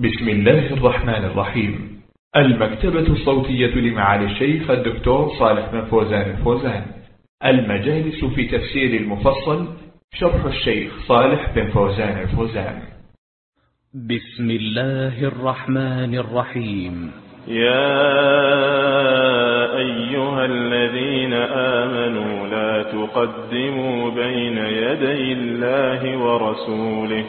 بسم الله الرحمن الرحيم. المكتبة الصوتية لمعالي الشيخ الدكتور صالح بن فوزان الفوزان. المجالس في تفسير المفصل شرح الشيخ صالح بن فوزان الفوزان. بسم الله الرحمن الرحيم. يا أيها الذين آمنوا لا تقدموا بين يدي الله ورسوله.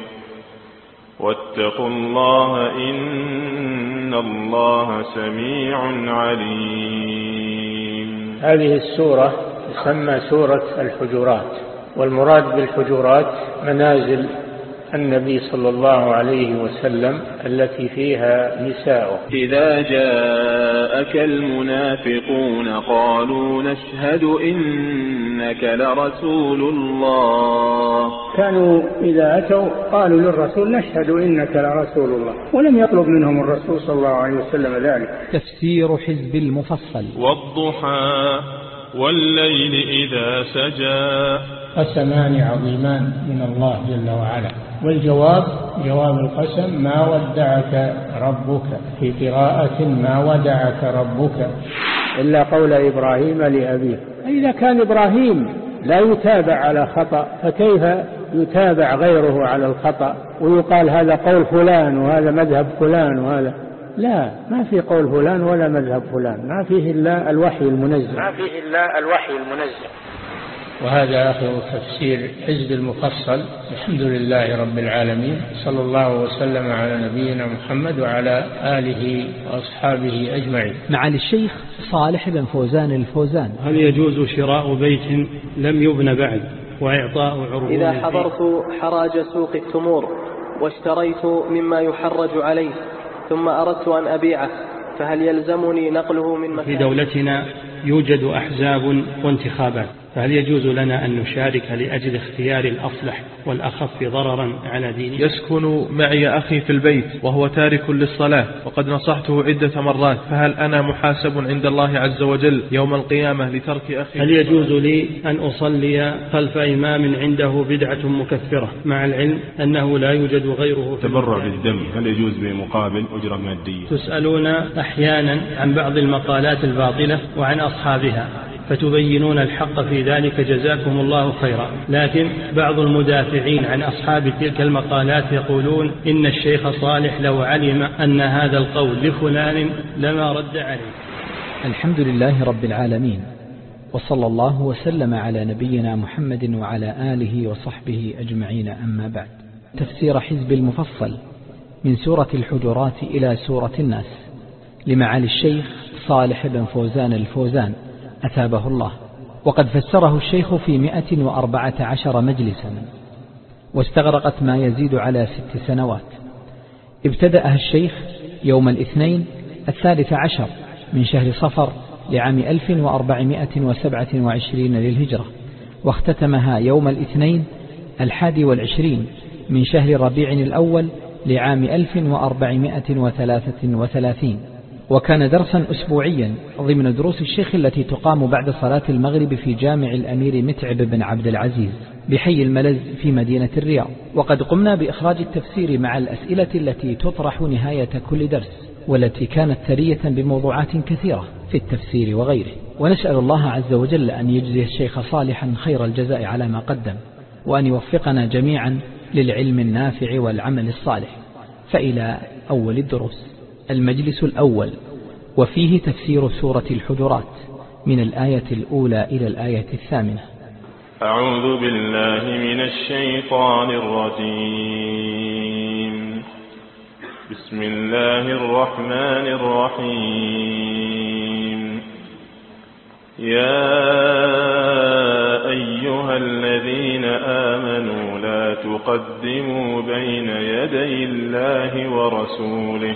واتقوا الله إن الله سميع عليم. هذه السورة تسمى سورة الحجرات والمراد بالحجرات منازل النبي صلى الله عليه وسلم التي فيها نساؤه. إذا جاءك المنافقون قالوا نشهد إنك لرسول الله. كانوا إذا أتوا قالوا للرسول نشهد إنك لرسول الله ولم يطلب منهم الرسول صلى الله عليه وسلم ذلك. تفسير حزب المفصل. والضحى. والليل إذا سجى. قسمان عظيمان من الله جل وعلا. والجواب جواب القسم ما ودعك ربك؟ في قراءة ما ودعك ربك؟ إلا قول إبراهيم لأبيه. إذا كان إبراهيم لا يتابع على خطأ فكيف يتابع غيره على الخطأ؟ ويقال هذا قول فلان وهذا مذهب فلان وهذا لا ما في قول فلان ولا مذهب فلان ما فيه إلا الوحي المنزل ما فيه إلا الوحي المنزل وهذا آخر تفسير حزب المفصل. الحمد لله رب العالمين صلى الله وسلم على نبينا محمد وعلى آله وأصحابه أجمعين. معالي الشيخ صالح بن فوزان الفوزان. هل يجوز شراء بيت لم يبن بعد وإعطاء عربون إذا حضرت حراج سوق التمور واشتريت مما يحرج عليه ثم أردت أن أبيعه فهل يلزمني نقله من مكان في دولتنا يوجد أحزاب وانتخابات. فهل يجوز لنا أن نشارك لأجل اختيار الأصلح والأخف ضررا على دينه يسكن معي أخي في البيت وهو تارك للصلاة وقد نصحته عدة مرات فهل أنا محاسب عند الله عز وجل يوم القيامة لترك أخي؟ هل يجوز لي أن أصلي خلف إمام عنده بدعة مكفرة مع العلم أنه لا يوجد غيره في تبرع بالدم هل يجوز بمقابل أجرة مادية؟ تسألون أحيانا عن بعض المقالات الباطلة وعن أصحابها. فتبينون الحق في ذلك جزاكم الله خيرا. لكن بعض المدافعين عن أصحاب تلك المقالات يقولون إن الشيخ صالح لو علم أن هذا القول لفلان لما رد عليه. الحمد لله رب العالمين وصلى الله وسلم على نبينا محمد وعلى آله وصحبه أجمعين أما بعد. تفسير حزب المفصل من سورة الحجرات إلى سورة الناس لمعالي الشيخ صالح بن فوزان الفوزان. أثابه الله. وقد فسره الشيخ في مئة وأربعة عشر مجلسا. واستغرقت ما يزيد على ست سنوات. ابتدأها الشيخ يوم الاثنين الثالث عشر من شهر صفر لعام 1427 للهجرة. واختتمها يوم الاثنين الحادي والعشرين من شهر ربيع الأول لعام 1433 وكان درسا أسبوعيا ضمن دروس الشيخ التي تقام بعد صلاة المغرب في جامع الأمير متعب بن عبد العزيز بحي الملز في مدينة الرياض. وقد قمنا بإخراج التفسير مع الأسئلة التي تطرح نهاية كل درس والتي كانت ثرية بموضوعات كثيرة في التفسير وغيره. ونسأل الله عز وجل أن يجزي الشيخ صالحا خير الجزاء على ما قدم وأن يوفقنا جميعا للعلم النافع والعمل الصالح. فإلى أول الدروس. المجلس الأول وفيه تفسير سورة الحجرات من الآية الأولى إلى الآية الثامنة. أعوذ بالله من الشيطان الرجيم. بسم الله الرحمن الرحيم. يا أيها الذين آمنوا لا تقدموا بين يدي الله ورسوله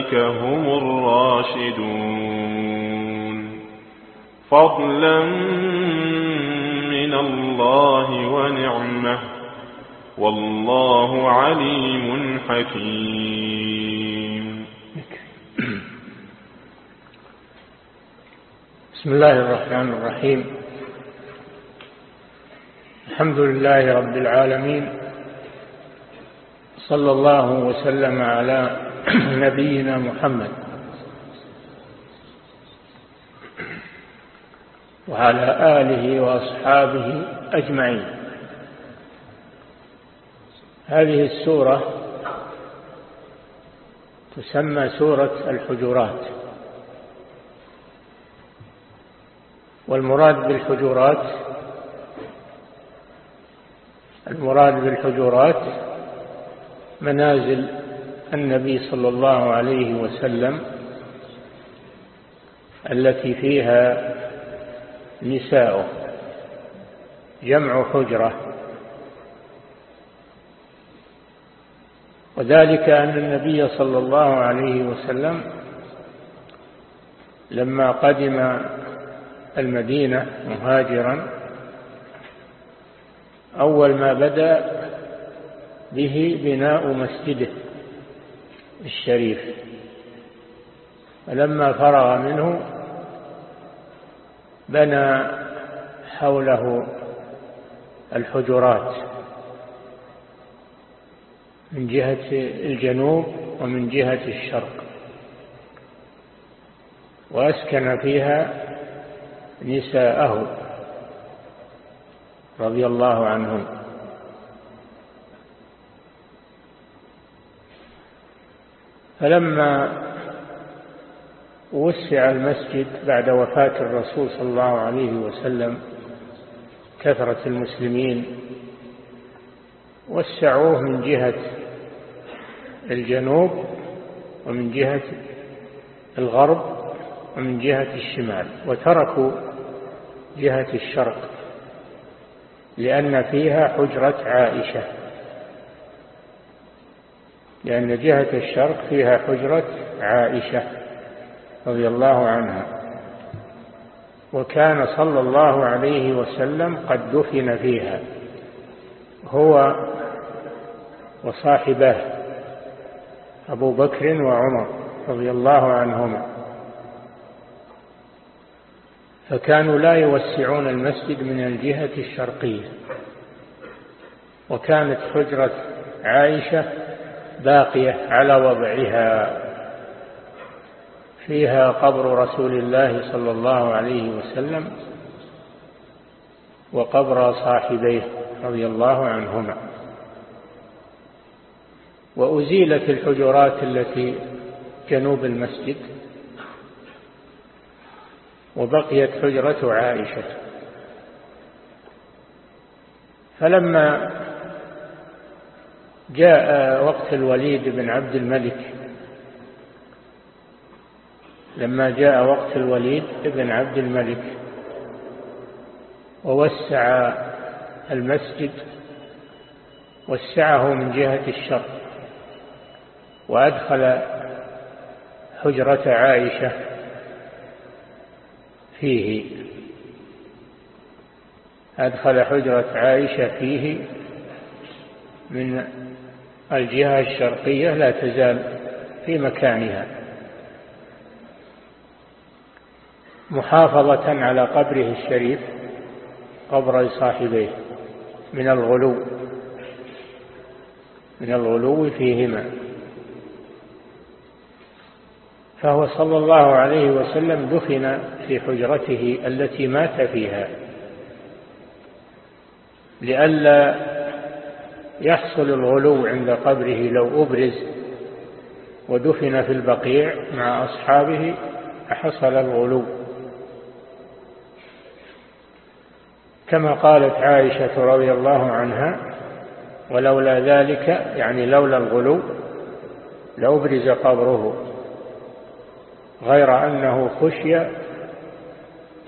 هم الراشدون. فضلا من الله ونعمة. والله عليم حكيم. بسم الله الرحمن الرحيم. الحمد لله رب العالمين. صلى الله وسلم على نبينا محمد. وعلى آله وأصحابه أجمعين. هذه السورة تسمى سورة الحجرات. والمراد بالحجرات المراد بالحجرات منازل النبي صلى الله عليه وسلم التي فيها نساؤه جمع حجرة. وذلك أن النبي صلى الله عليه وسلم لما قدم المدينة مهاجرا أول ما بدأ به بناء مسجده. الشريف. فلما فرغ منه بنى حوله الحجرات من جهة الجنوب ومن جهة الشرق وأسكن فيها نساءه رضي الله عنهم. فلما وسع المسجد بعد وفاة الرسول صلى الله عليه وسلم كثرة المسلمين وسعوه من جهة الجنوب ومن جهة الغرب ومن جهة الشمال وتركوا جهة الشرق لأن فيها حجرة عائشة. لأن جهة الشرق فيها حجرة عائشة رضي الله عنها. وكان صلى الله عليه وسلم قد دفن فيها. هو وصاحباه أبو بكر وعمر رضي الله عنهما. فكانوا لا يوسعون المسجد من الجهة الشرقية. وكانت حجرة عائشة باقية على وضعها. فيها قبر رسول الله صلى الله عليه وسلم وقبر صاحبيه رضي الله عنهما. وأزيلت الحجرات التي جنوب المسجد وبقيت حجرة عائشة. فلما جاء وقت الوليد بن عبد الملك. لما جاء وقت الوليد بن عبد الملك ووسع المسجد وسعه من جهة الشرق وأدخل حجرة عائشة فيه. أدخل حجرة عائشة فيه من الجهة الشرقية لا تزال في مكانها. محافظة على قبره الشريف قبر صاحبيه من الغلو من الغلو فيهما. فهو صلى الله عليه وسلم دفن في حجرته التي مات فيها لئلا يحصل الغلو عند قبره لو أبرز ودفن في البقيع مع أصحابه حصل الغلو. كما قالت عائشة رضي الله عنها ولولا ذلك يعني لولا الغلو لأبرز قبره غير أنه خشي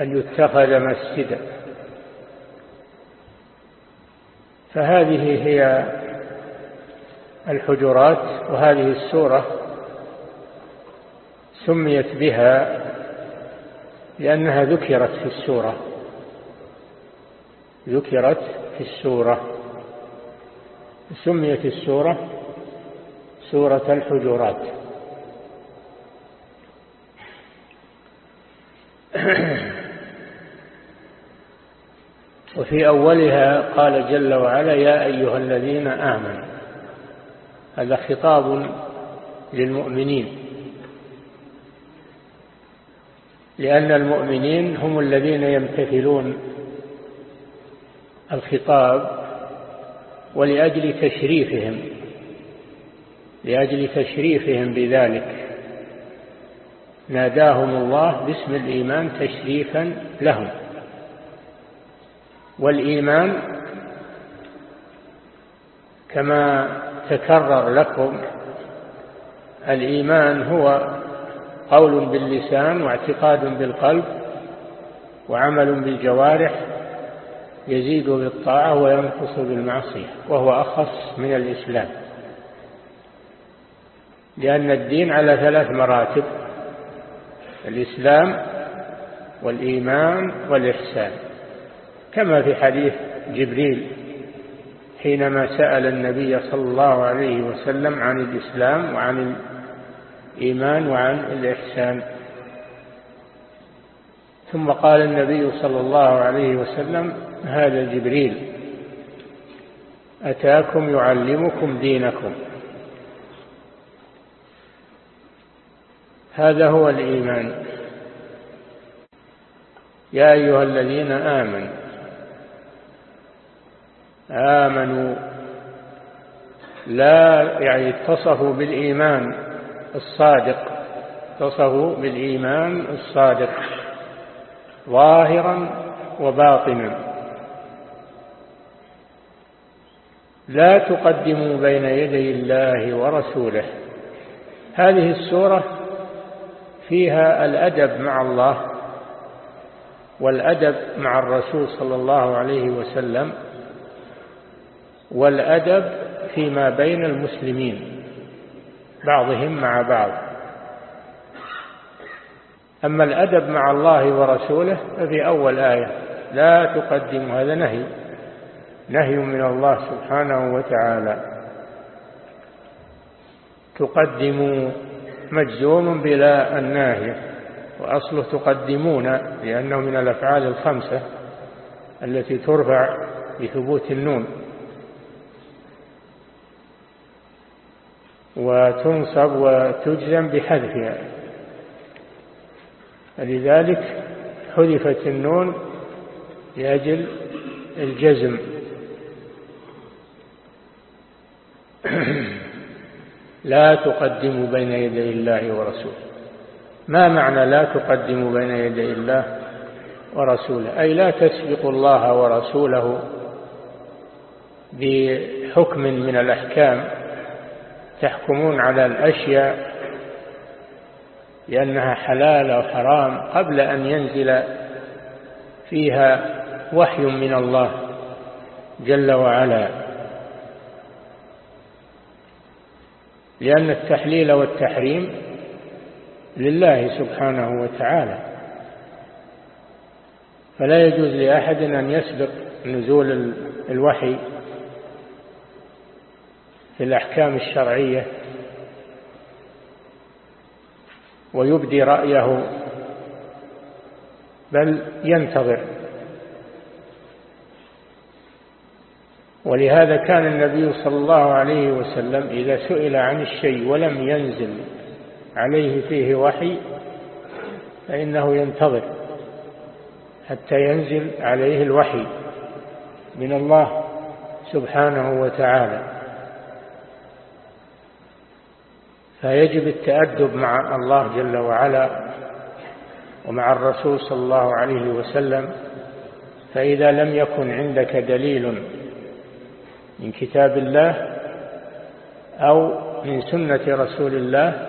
أن يتخذ مسجدا. فهذه هي الحجرات وهذه السورة سميت بها لأنها ذكرت في السورة. ذكرت في السورة. سميت السورة سورة الحجرات. وفي أولها قال جل وعلا يا أيها الذين آمنوا هذا خطاب للمؤمنين. لأن المؤمنين هم الذين يمتثلون الخطاب ولأجل تشريفهم لأجل تشريفهم بذلك. ناداهم الله باسم الإيمان تشريفا لهم. والإيمان كما تكرر لكم الإيمان هو قول باللسان واعتقاد بالقلب وعمل بالجوارح يزيد بالطاعة وينقص بالمعصية وهو أخص من الإسلام. لأن الدين على ثلاث مراتب الإسلام والإيمان والإحسان. كما في حديث جبريل حينما سأل النبي صلى الله عليه وسلم عن الإسلام وعن الإيمان وعن الإحسان. ثم قال النبي صلى الله عليه وسلم هذا جبريل أتاكم يعلمكم دينكم. هذا هو الإيمان. يا أيها الذين آمنوا آمنوا. لا يعني اتصفوا بالإيمان الصادق. اتصفوا بالإيمان الصادق. ظاهرا وباطنا. لا تقدموا بين يدي الله ورسوله. هذه السورة فيها الأدب مع الله والأدب مع الرسول صلى الله عليه وسلم. والأدب فيما بين المسلمين بعضهم مع بعض. أما الأدب مع الله ورسوله ففي أول آية لا تقدم هذا نهي نهي من الله سبحانه وتعالى. تقدموا مجزوم بلا الناهية وأصله تقدمون لأنه من الأفعال الخمسة التي ترفع بثبوت النون. وتنصب وتجزم بحذفها. لذلك حذفت النون لأجل الجزم. لا تقدموا بين يدي الله ورسوله. ما معنى لا تقدموا بين يدي الله ورسوله؟ أي لا تسبقوا الله ورسوله بحكم من الأحكام. تحكمون على الأشياء لأنها حلال أو حرام قبل أن ينزل فيها وحي من الله جل وعلا. لأن التحليل والتحريم لله سبحانه وتعالى. فلا يجوز لأحد أن يسبق نزول الوحي في الأحكام الشرعية ويبدي رأيه بل ينتظر. ولهذا كان النبي صلى الله عليه وسلم إذا سئل عن الشيء ولم ينزل عليه فيه وحي فإنه ينتظر حتى ينزل عليه الوحي من الله سبحانه وتعالى. فيجب التأدب مع الله جل وعلا ومع الرسول صلى الله عليه وسلم فإذا لم يكن عندك دليل من كتاب الله أو من سنة رسول الله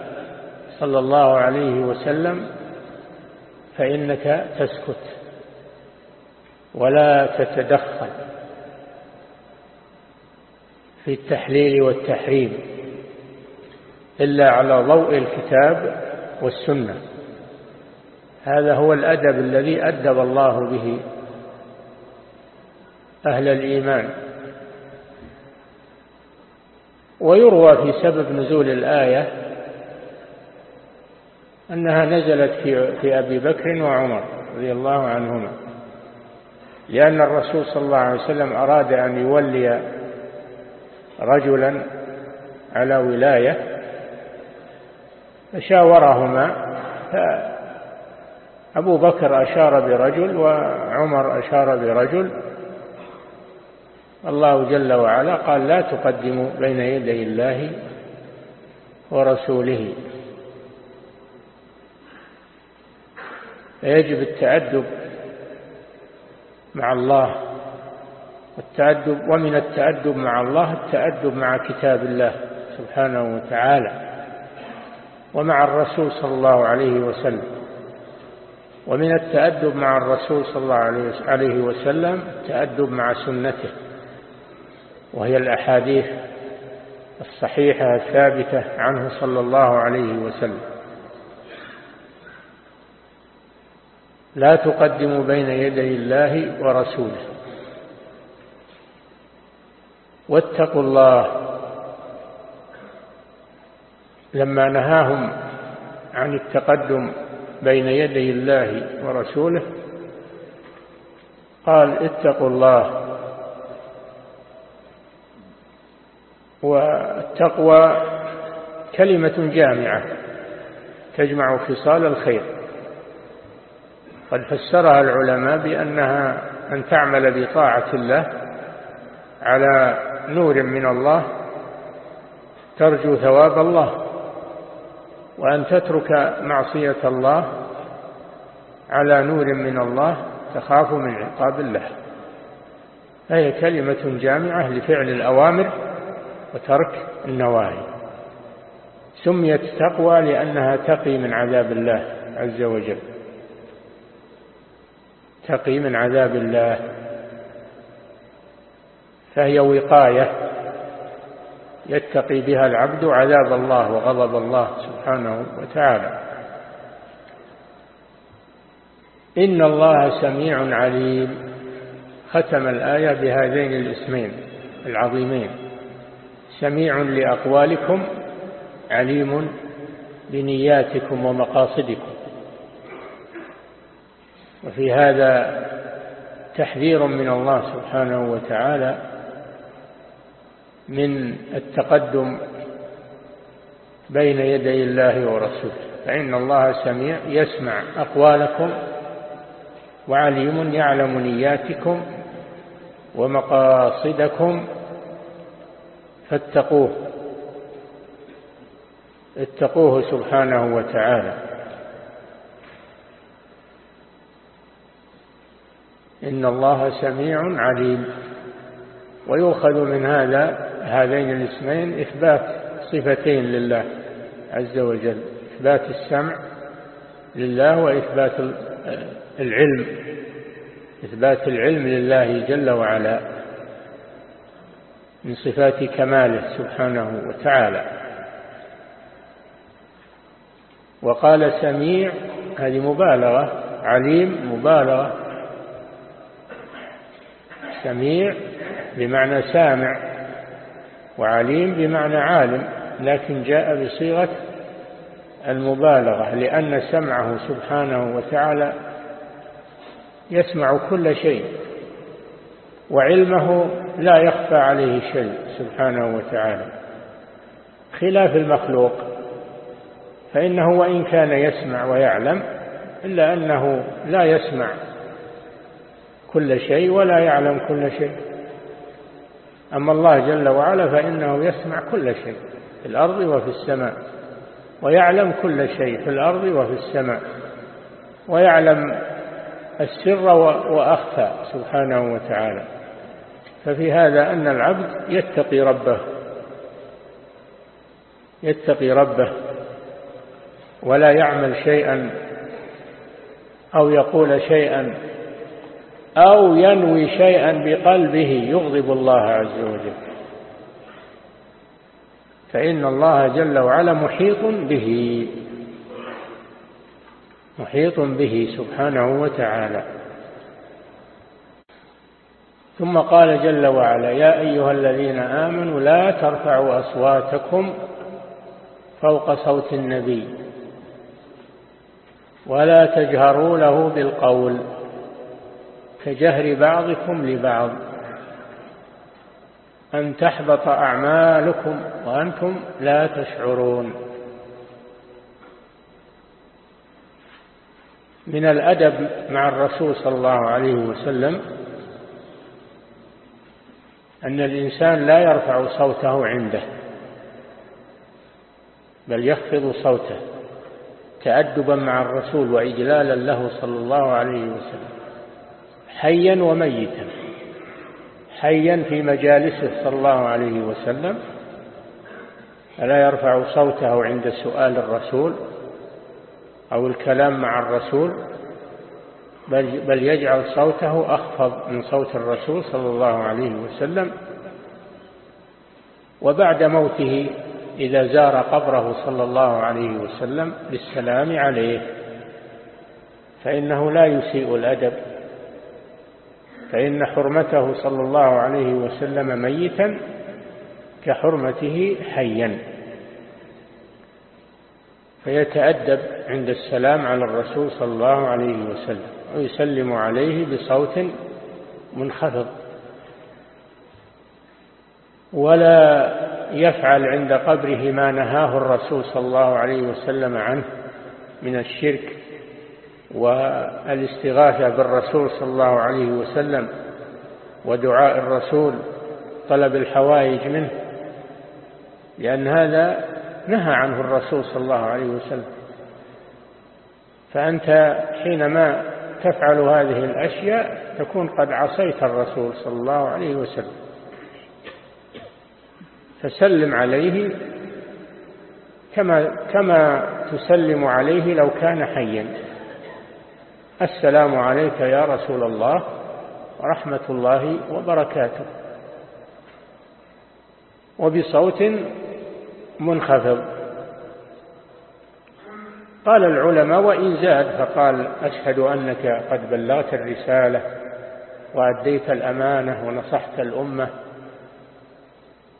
صلى الله عليه وسلم فإنك تسكت ولا تتدخل في التحليل والتحريم. إلا على ضوء الكتاب والسنة. هذا هو الأدب الذي أدب الله به أهل الإيمان. ويروى في سبب نزول الآية أنها نزلت في, في أبي بكر وعمر رضي الله عنهما لأن الرسول صلى الله عليه وسلم أراد أن يولي رجلا على ولاية فشاورهما. أبو بكر أشار برجل وعمر أشار برجل. الله جل وعلا قال لا تقدموا بين يدي الله ورسوله. فيجب التأدب مع الله. والتأدب ومن التأدب مع الله التأدب مع كتاب الله سبحانه وتعالى. ومع الرسول صلى الله عليه وسلم. ومن التأدب مع الرسول صلى الله عليه وسلم التأدب مع سنته وهي الأحاديث الصحيحة الثابتة عنه صلى الله عليه وسلم. لا تقدموا بين يدي الله ورسوله. واتقوا الله لما نهاهم عن التقدم بين يدي الله ورسوله قال اتقوا الله والتقوى كلمة جامعة تجمع خصال الخير. قد فسرها العلماء بأنها أن تعمل بطاعة الله على نور من الله ترجو ثواب الله. وأن تترك معصية الله على نور من الله تخاف من عقاب الله. فهي كلمة جامعة لفعل الأوامر وترك النواهي. سميت تقوى لأنها تقي من عذاب الله عز وجل. تقي من عذاب الله. فهي وقاية يتقي بها العبد عذاب الله وغضب الله سبحانه وتعالى. إن الله سميع عليم. ختم الآية بهذين الاسمين العظيمين. سميع لأقوالكم عليم بنياتكم ومقاصدكم. وفي هذا تحذير من الله سبحانه وتعالى من التقدم بين يدي الله ورسوله. فإن الله سميع يسمع أقوالكم وعليم يعلم نياتكم ومقاصدكم فاتقوه اتقوه سبحانه وتعالى. إن الله سميع عليم. ويؤخذ من هذا هذين الاسمين إثبات صفتين لله عز وجل إثبات السمع لله وإثبات العلم إثبات العلم لله جل وعلا من صفات كماله سبحانه وتعالى. وقال سميع هذه مبالغة عليم مبالغة. سميع بمعنى سامع. وعليم بمعنى عالم لكن جاء بصيغة المبالغة لأن سمعه سبحانه وتعالى يسمع كل شيء وعلمه لا يخفى عليه شيء سبحانه وتعالى. خلاف المخلوق فإنه وإن كان يسمع ويعلم إلا أنه لا يسمع كل شيء ولا يعلم كل شيء. أما الله جل وعلا فإنه يسمع كل شيء في الأرض وفي السماء ويعلم كل شيء في الأرض وفي السماء ويعلم السر وأخفى سبحانه وتعالى. ففي هذا أن العبد يتقي ربه يتقي ربه ولا يعمل شيئا أو يقول شيئا أو ينوي شيئا بقلبه يغضب الله عز وجل. فإن الله جل وعلا محيط به محيط به سبحانه وتعالى. ثم قال جل وعلا يا أيها الذين آمنوا لا ترفعوا أصواتكم فوق صوت النبي ولا تجهروا له بالقول. كجهر بعضكم لبعض. أن تحبط أعمالكم وأنتم لا تشعرون. من الأدب مع الرسول صلى الله عليه وسلم أن الإنسان لا يرفع صوته عنده بل يخفض صوته تأدبا مع الرسول وإجلالا له صلى الله عليه وسلم. حيا وميتا. حيا في مجالسه صلى الله عليه وسلم. فلا يرفع صوته عند سؤال الرسول أو الكلام مع الرسول؟ بل, بل يجعل صوته أخفض من صوت الرسول صلى الله عليه وسلم. وبعد موته إذا زار قبره صلى الله عليه وسلم بالسلام عليه فإنه لا يسيء الأدب. فإن حرمته صلى الله عليه وسلم ميتا كحرمته حيا. فيتأدب عند السلام على الرسول صلى الله عليه وسلم ويسلم عليه بصوت منخفض. ولا يفعل عند قبره ما نهاه الرسول صلى الله عليه وسلم عنه من الشرك. والاستغاثة بالرسول صلى الله عليه وسلم ودعاء الرسول طلب الحوائج منه لأن هذا نهى عنه الرسول صلى الله عليه وسلم. فأنت حينما تفعل هذه الأشياء تكون قد عصيت الرسول صلى الله عليه وسلم. فسلم عليه كما كما تسلم عليه لو كان حيا. السلام عليك يا رسول الله ورحمة الله وبركاته. وبصوت منخفض. قال العلماء وإن زاد فقال أشهد أنك قد بلغت الرسالة وأديت الأمانة ونصحت الأمة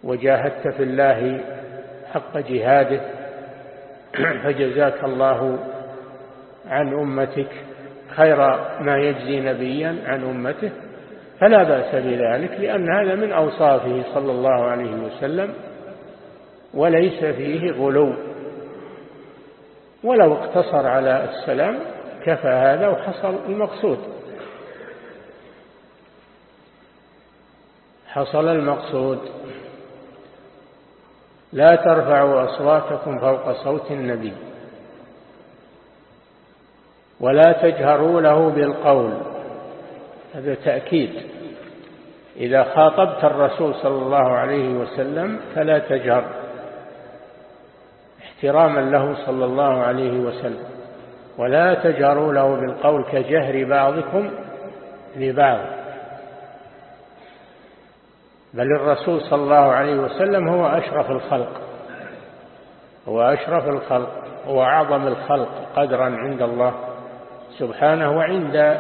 وجاهدت في الله حق جهاده. فجزاك الله عن أمتك. خير ما يجزي نبيا عن أمته فلا بأس بذلك لأن هذا من أوصافه صلى الله عليه وسلم وليس فيه غلو. ولو اقتصر على السلام كفى هذا وحصل المقصود. حصل المقصود. لا ترفعوا أصواتكم فوق صوت النبي. ولا تجهروا له بالقول. هذا تأكيد. إذا خاطبت الرسول صلى الله عليه وسلم فلا تجهر. احتراما له صلى الله عليه وسلم. ولا تجهروا له بالقول كجهر بعضكم لبعض. بل الرسول صلى الله عليه وسلم هو أشرف الخلق. هو أشرف الخلق. هو أعظم الخلق قدرا عند الله. سبحانه وعند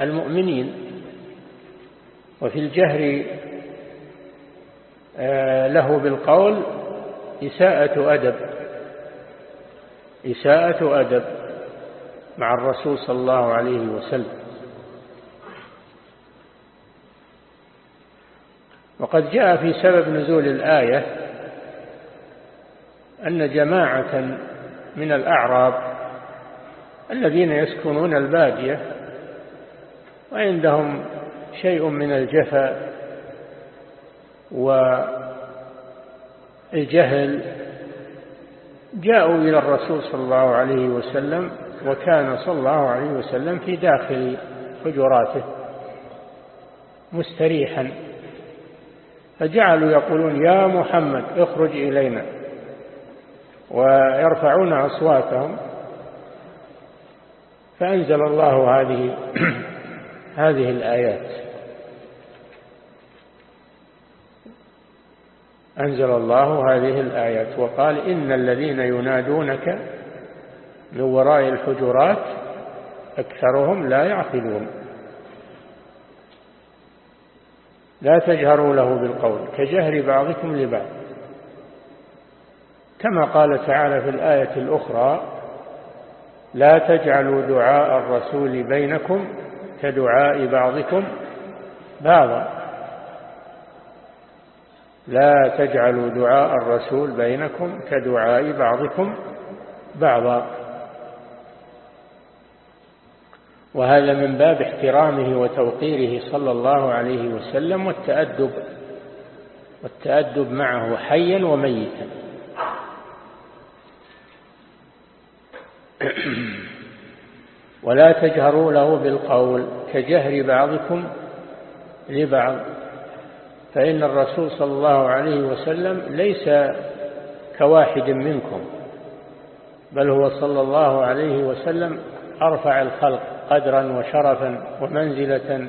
المؤمنين. وفي الجهر آه، له بالقول إساءة أدب. إساءة أدب مع الرسول صلى الله عليه وسلم. وقد جاء في سبب نزول الآية أن جماعة من الأعراب الذين يسكنون البادية وعندهم شيء من الجفا والجهل. جاءوا إلى الرسول صلى الله عليه وسلم وكان صلى الله عليه وسلم في داخل حجراته مستريحا. فجعلوا يقولون يا محمد اخرج إلينا. ويرفعون أصواتهم. فأنزل الله هذه هذه الآيات. أنزل الله هذه الآيات وقال إن الذين ينادونك من وراء الحجرات أكثرهم لا يعقلون. لا تجهروا له بالقول كجهر بعضكم لبعض. كما قال تعالى في الآية الأخرى لا تجعلوا دعاء الرسول بينكم كدعاء بعضكم بعضا. لا تجعلوا دعاء الرسول بينكم كدعاء بعضكم بعضا. وهذا من باب احترامه وتوقيره صلى الله عليه وسلم والتأدب والتأدب معه حيا وميتا. ولا تجهروا له بالقول كجهر بعضكم لبعض. فإن الرسول صلى الله عليه وسلم ليس كواحد منكم بل هو صلى الله عليه وسلم أرفع الخلق قدرا وشرفا ومنزلة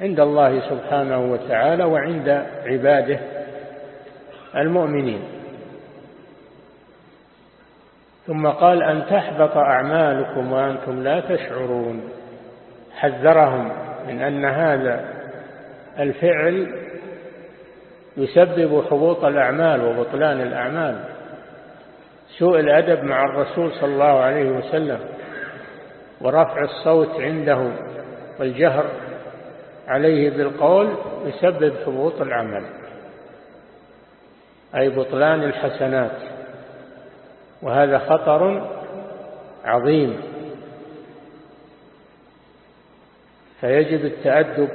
عند الله سبحانه وتعالى وعند عباده المؤمنين. ثم قال أن تحبط أعمالكم وأنتم لا تشعرون. حذرهم من أن هذا الفعل يسبب حبوط الأعمال وبطلان الأعمال. سوء الأدب مع الرسول صلى الله عليه وسلم ورفع الصوت عنده والجهر عليه بالقول يسبب حبوط العمل أي بطلان الحسنات. وهذا خطر عظيم. فيجب التأدب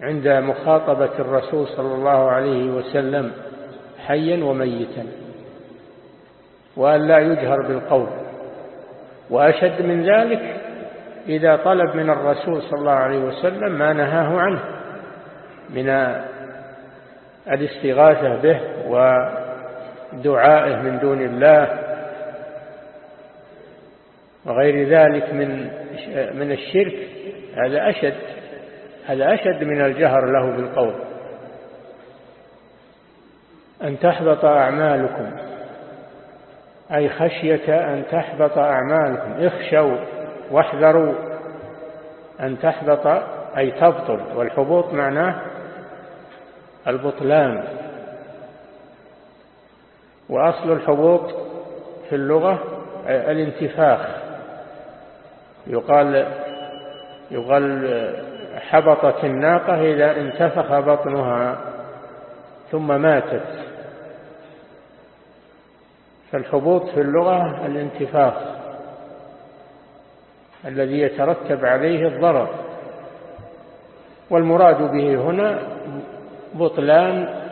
عند مخاطبة الرسول صلى الله عليه وسلم حيا وميتا وأن لا يجهر بالقول. وأشد من ذلك إذا طلب من الرسول صلى الله عليه وسلم ما نهاه عنه من الاستغاثة به ودعائه من دون الله وغير ذلك من من الشرك هذا أشد هذا أشد من الجهر له بالقول. أن تحبط أعمالكم أي خشية أن تحبط أعمالكم اخشوا واحذروا أن تحبط أي تبطل والحبوط معناه البطلان. وأصل الحبوط في اللغة الانتفاخ. يقال يقال حبطت الناقة إذا انتفخ بطنها ثم ماتت. فالحبوط في اللغة الانتفاخ الذي يترتب عليه الضرر. والمراد به هنا بطلان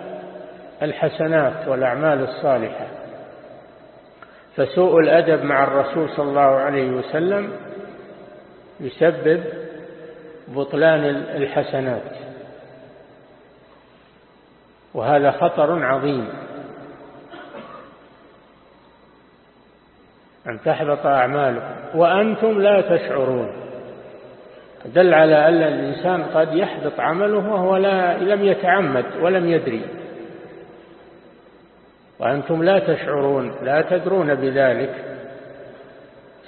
الحسنات والأعمال الصالحة. فسوء الأدب مع الرسول صلى الله عليه وسلم يسبب بطلان الحسنات. وهذا خطر عظيم. أن تحبط أعمالكم. وأنتم لا تشعرون. دل على أن الإنسان قد يحبط عمله وهو لا لم يتعمد ولم يدري. وأنتم لا تشعرون لا تدرون بذلك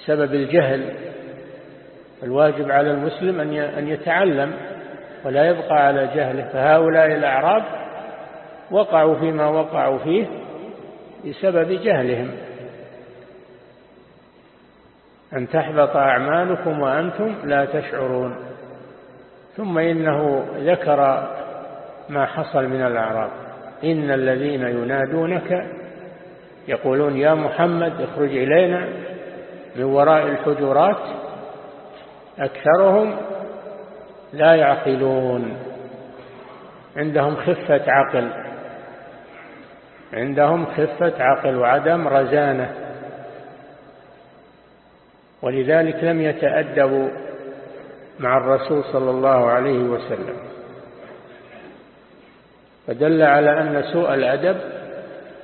سبب الجهل. الواجب على المسلم أن يتعلم ولا يبقى على جهله. فهؤلاء الأعراب وقعوا فيما وقعوا فيه بسبب جهلهم. أن تحبط أعمالكم وأنتم لا تشعرون. ثم إنه ذكر ما حصل من الأعراب. إن الذين ينادونك يقولون يا محمد اخرج إلينا من وراء الحجرات أكثرهم لا يعقلون. عندهم خفة عقل. عندهم خفة عقل وعدم رزانة. ولذلك لم يتأدبوا مع الرسول صلى الله عليه وسلم. فدل على أن سوء الأدب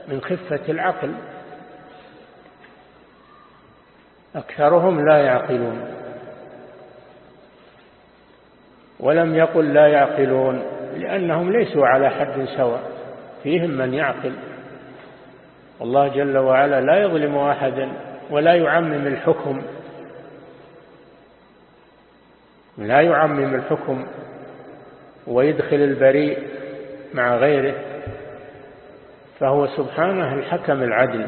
من خفة العقل. أكثرهم لا يعقلون ولم يقل لا يعقلون لأنهم ليسوا على حد سواء فيهم من يعقل. الله جل وعلا لا يظلم أحدا ولا يعمم الحكم. لا يعمم الحكم ويدخل البريء. مع غيره فهو سبحانه الحكم العدل.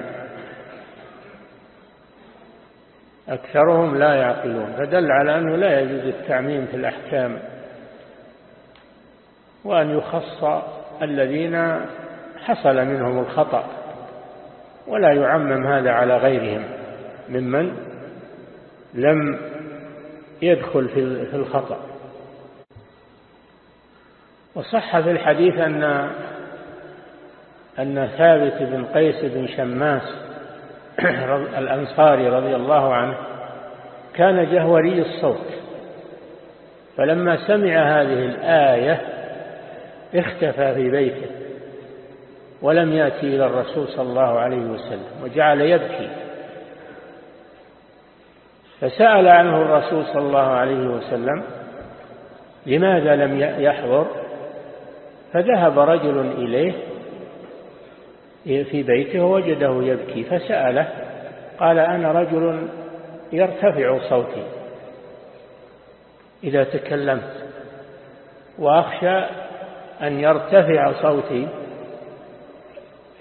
أكثرهم لا يعقلون فدل على أنه لا يجوز التعميم في الأحكام وأن يخص الذين حصل منهم الخطأ ولا يعمم هذا على غيرهم ممن لم يدخل في الخطأ. وصح في الحديث أن أن ثابت بن قيس بن شماس الأنصاري رضي الله عنه كان جهوري الصوت فلما سمع هذه الآية اختفى في بيته ولم يأتي إلى الرسول صلى الله عليه وسلم وجعل يبكي. فسأل عنه الرسول صلى الله عليه وسلم لماذا لم يحضر؟ فذهب رجل إليه في بيته ووجده يبكي فسأله قال أنا رجل يرتفع صوتي إذا تكلمت وأخشى أن يرتفع صوتي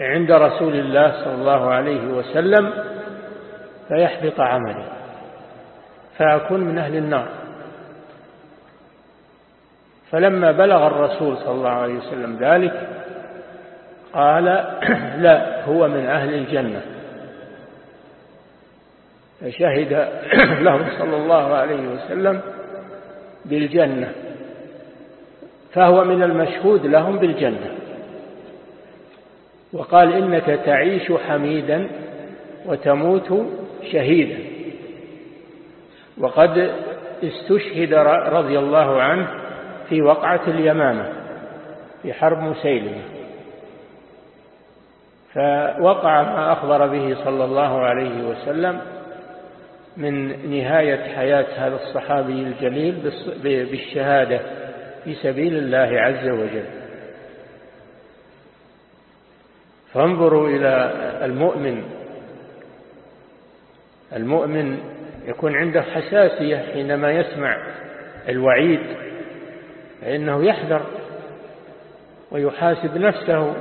عند رسول الله صلى الله عليه وسلم فيحبط عملي فأكون من أهل النار. فلما بلغ الرسول صلى الله عليه وسلم ذلك قال لا هو من أهل الجنة. فشهد له صلى الله عليه وسلم بالجنة فهو من المشهود لهم بالجنة. وقال إنك تعيش حميدا وتموت شهيدا. وقد استشهد رضي الله عنه في وقعة اليمامة في حرب مسيلمة. فوقع ما أخبر به صلى الله عليه وسلم من نهاية حياة هذا الصحابي الجليل بالشهادة في سبيل الله عز وجل. فانظروا إلى المؤمن المؤمن يكون عنده حساسية حينما يسمع الوعيد فإنه يحذر ويحاسب نفسه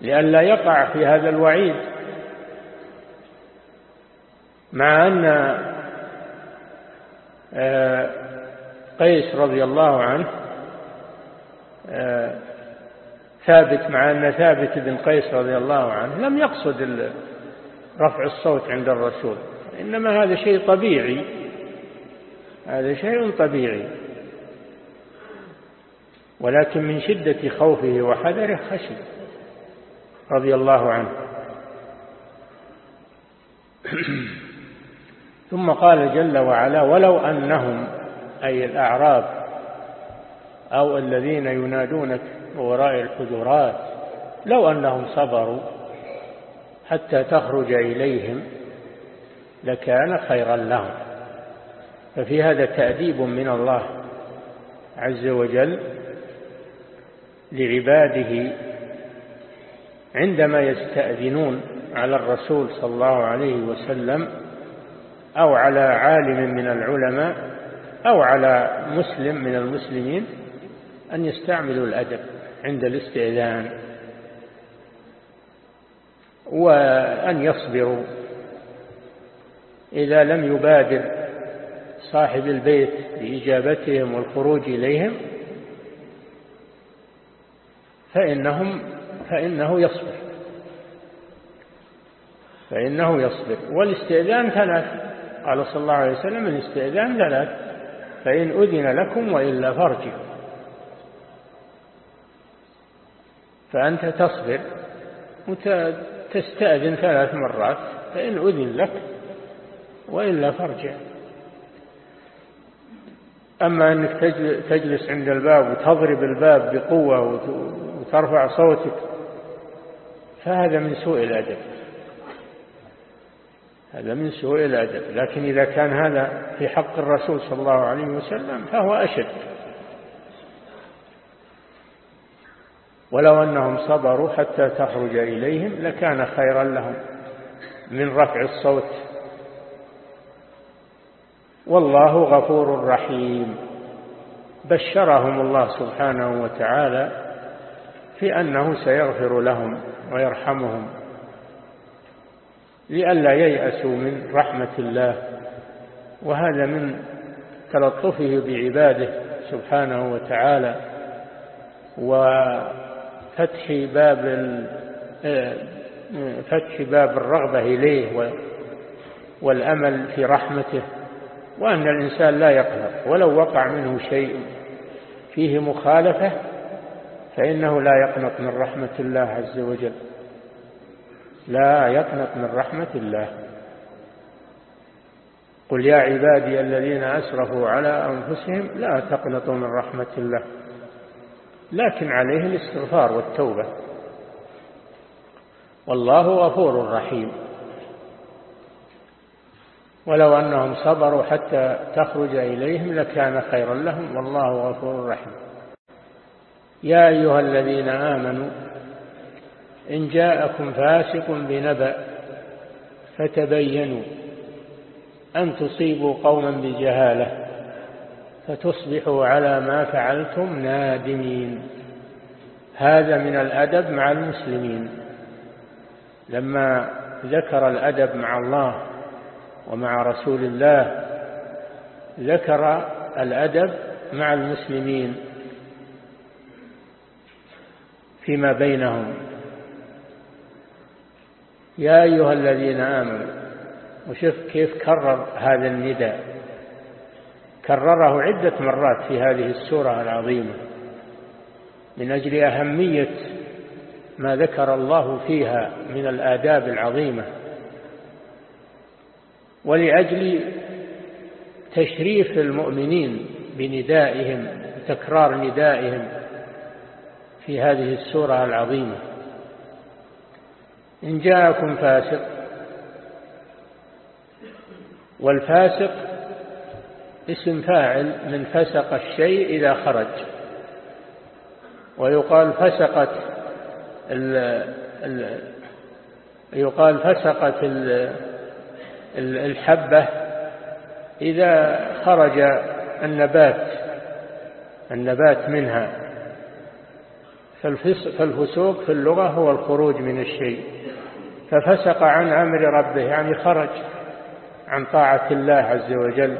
لئلا يقع في هذا الوعيد مع أن آه، قيس رضي الله عنه آه، ثابت مع أن ثابت بن قيس رضي الله عنه لم يقصد رفع الصوت عند الرسول إنما هذا شيء طبيعي هذا شيء طبيعي. ولكن من شدة خوفه وحذره خشي رضي الله عنه. ثم قال جل وعلا ولو أنهم أي الأعراب أو الذين ينادونك وراء الحجرات لو أنهم صبروا حتى تخرج إليهم لكان خيرا لهم. ففي هذا تأديب من الله عز وجل لعباده عندما يستأذنون على الرسول صلى الله عليه وسلم أو على عالم من العلماء أو على مسلم من المسلمين أن يستعملوا الأدب عند الاستئذان وأن يصبروا إذا لم يبادر صاحب البيت بإجابتهم والخروج إليهم فإنهم فإنه يصبر. فإنه يصبر. والاستئذان ثلاث. قال صلى الله عليه وسلم الاستئذان ثلاث. فإن أذن لكم وإلا فارجعوا. فأنت تصبر وتستأذن ثلاث مرات. فإن أذن لك وإلا فارجع. أما أنك تجلس عند الباب وتضرب الباب بقوة وترفع صوتك. فهذا من سوء الأدب. هذا من سوء الأدب. لكن إذا كان هذا في حق الرسول صلى الله عليه وسلم فهو أشد. ولو أنهم صبروا حتى تخرج إليهم لكان خيرا لهم من رفع الصوت. والله غفور رحيم. بشرهم الله سبحانه وتعالى في أنه سيغفر لهم ويرحمهم لئلا ييأسوا من رحمة الله وهذا من تلطفه بعباده سبحانه وتعالى وفتح باب آه، فتح باب الرغبة إليه والأمل في رحمته وأن الإنسان لا يقنط ولو وقع منه شيء فيه مخالفة فإنه لا يقنط من رحمة الله عز وجل. لا يقنط من رحمة الله. قل يا عبادي الذين أسرفوا على أنفسهم لا تقنطوا من رحمة الله. لكن عليه الاستغفار والتوبة. والله غفور رحيم. ولو أنهم صبروا حتى تخرج إليهم لكان خيرا لهم. والله غفور رحيم. يا أيها الذين آمنوا إن جاءكم فاسق بنبأ فتبينوا أن تصيبوا قوما بجهالة فتصبحوا على ما فعلتم نادمين. هذا من الأدب مع المسلمين. لما ذكر الأدب مع الله ومع رسول الله ذكر الأدب مع المسلمين. فيما بينهم. يا أيها الذين آمنوا وشوف كيف كرر هذا النداء. كرره عدة مرات في هذه السورة العظيمة من أجل أهمية ما ذكر الله فيها من الآداب العظيمة ولأجل تشريف المؤمنين بندائهم وتكرار ندائهم. في هذه السورة العظيمة. إن جاءكم فاسق والفاسق اسم فاعل من فسق الشيء إذا خرج ويقال فسقت ال ال يقال فسقت ال الحبة إذا خرج النبات النبات منها. فالفسوق في اللغة هو الخروج من الشيء. ففسق عن أمر ربه يعني خرج عن طاعة الله عز وجل.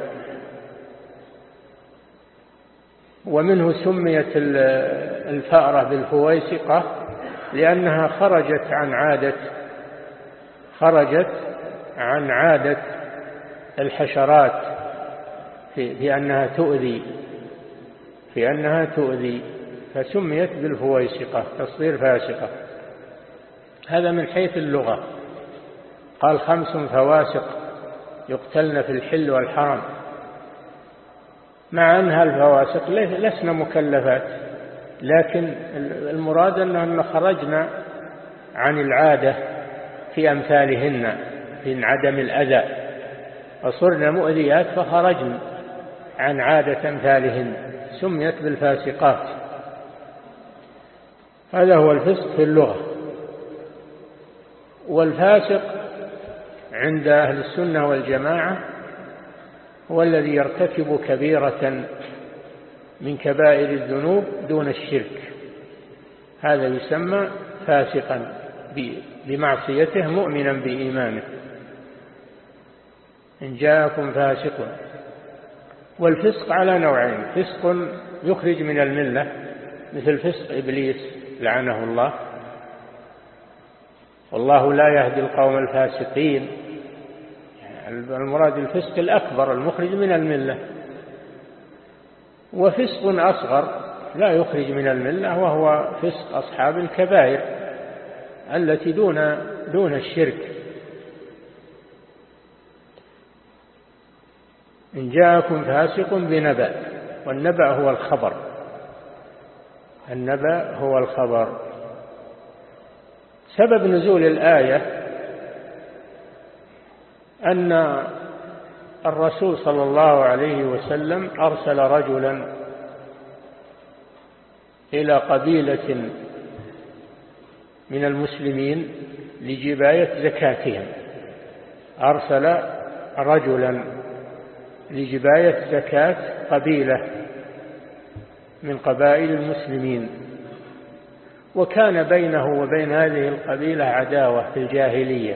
ومنه سميت الفأرة بالفويسقة لأنها خرجت عن عادة خرجت عن عادة الحشرات في, في أنها تؤذي في أنها تؤذي. فسميت بالفويسقة تصير فاسقة. هذا من حيث اللغة. قال خمس فواسق يقتلن في الحل والحرم. مع أنها الفواسق لسنا مكلفات لكن المراد أنهن خرجنا عن العادة في أمثالهن في عدم الأذى. فصرنا مؤذيات فخرجنا عن عادة أمثالهن. سميت بالفاسقات. هذا هو الفسق في اللغة. والفاسق عند أهل السنة والجماعة هو الذي يرتكب كبيرة من كبائر الذنوب دون الشرك. هذا يسمى فاسقا بمعصيته مؤمنا بإيمانه. إن جاءكم فاسق. والفسق على نوعين. فسق يخرج من الملة مثل فسق إبليس. لعنه الله. والله لا يهدي القوم الفاسقين. المراد الفسق الأكبر المخرج من الملة. وفسق أصغر لا يخرج من الملة وهو فسق أصحاب الكبائر التي دون دون الشرك. إن جاءكم فاسق بنبأ والنبأ هو الخبر. النبأ هو الخبر. سبب نزول الآية أن الرسول صلى الله عليه وسلم أرسل رجلا إلى قبيلة من المسلمين لجباية زكاتهم. أرسل رجلا لجباية زكاة قبيلة. من قبائل المسلمين. وكان بينه وبين هذه القبيلة عداوة في الجاهلية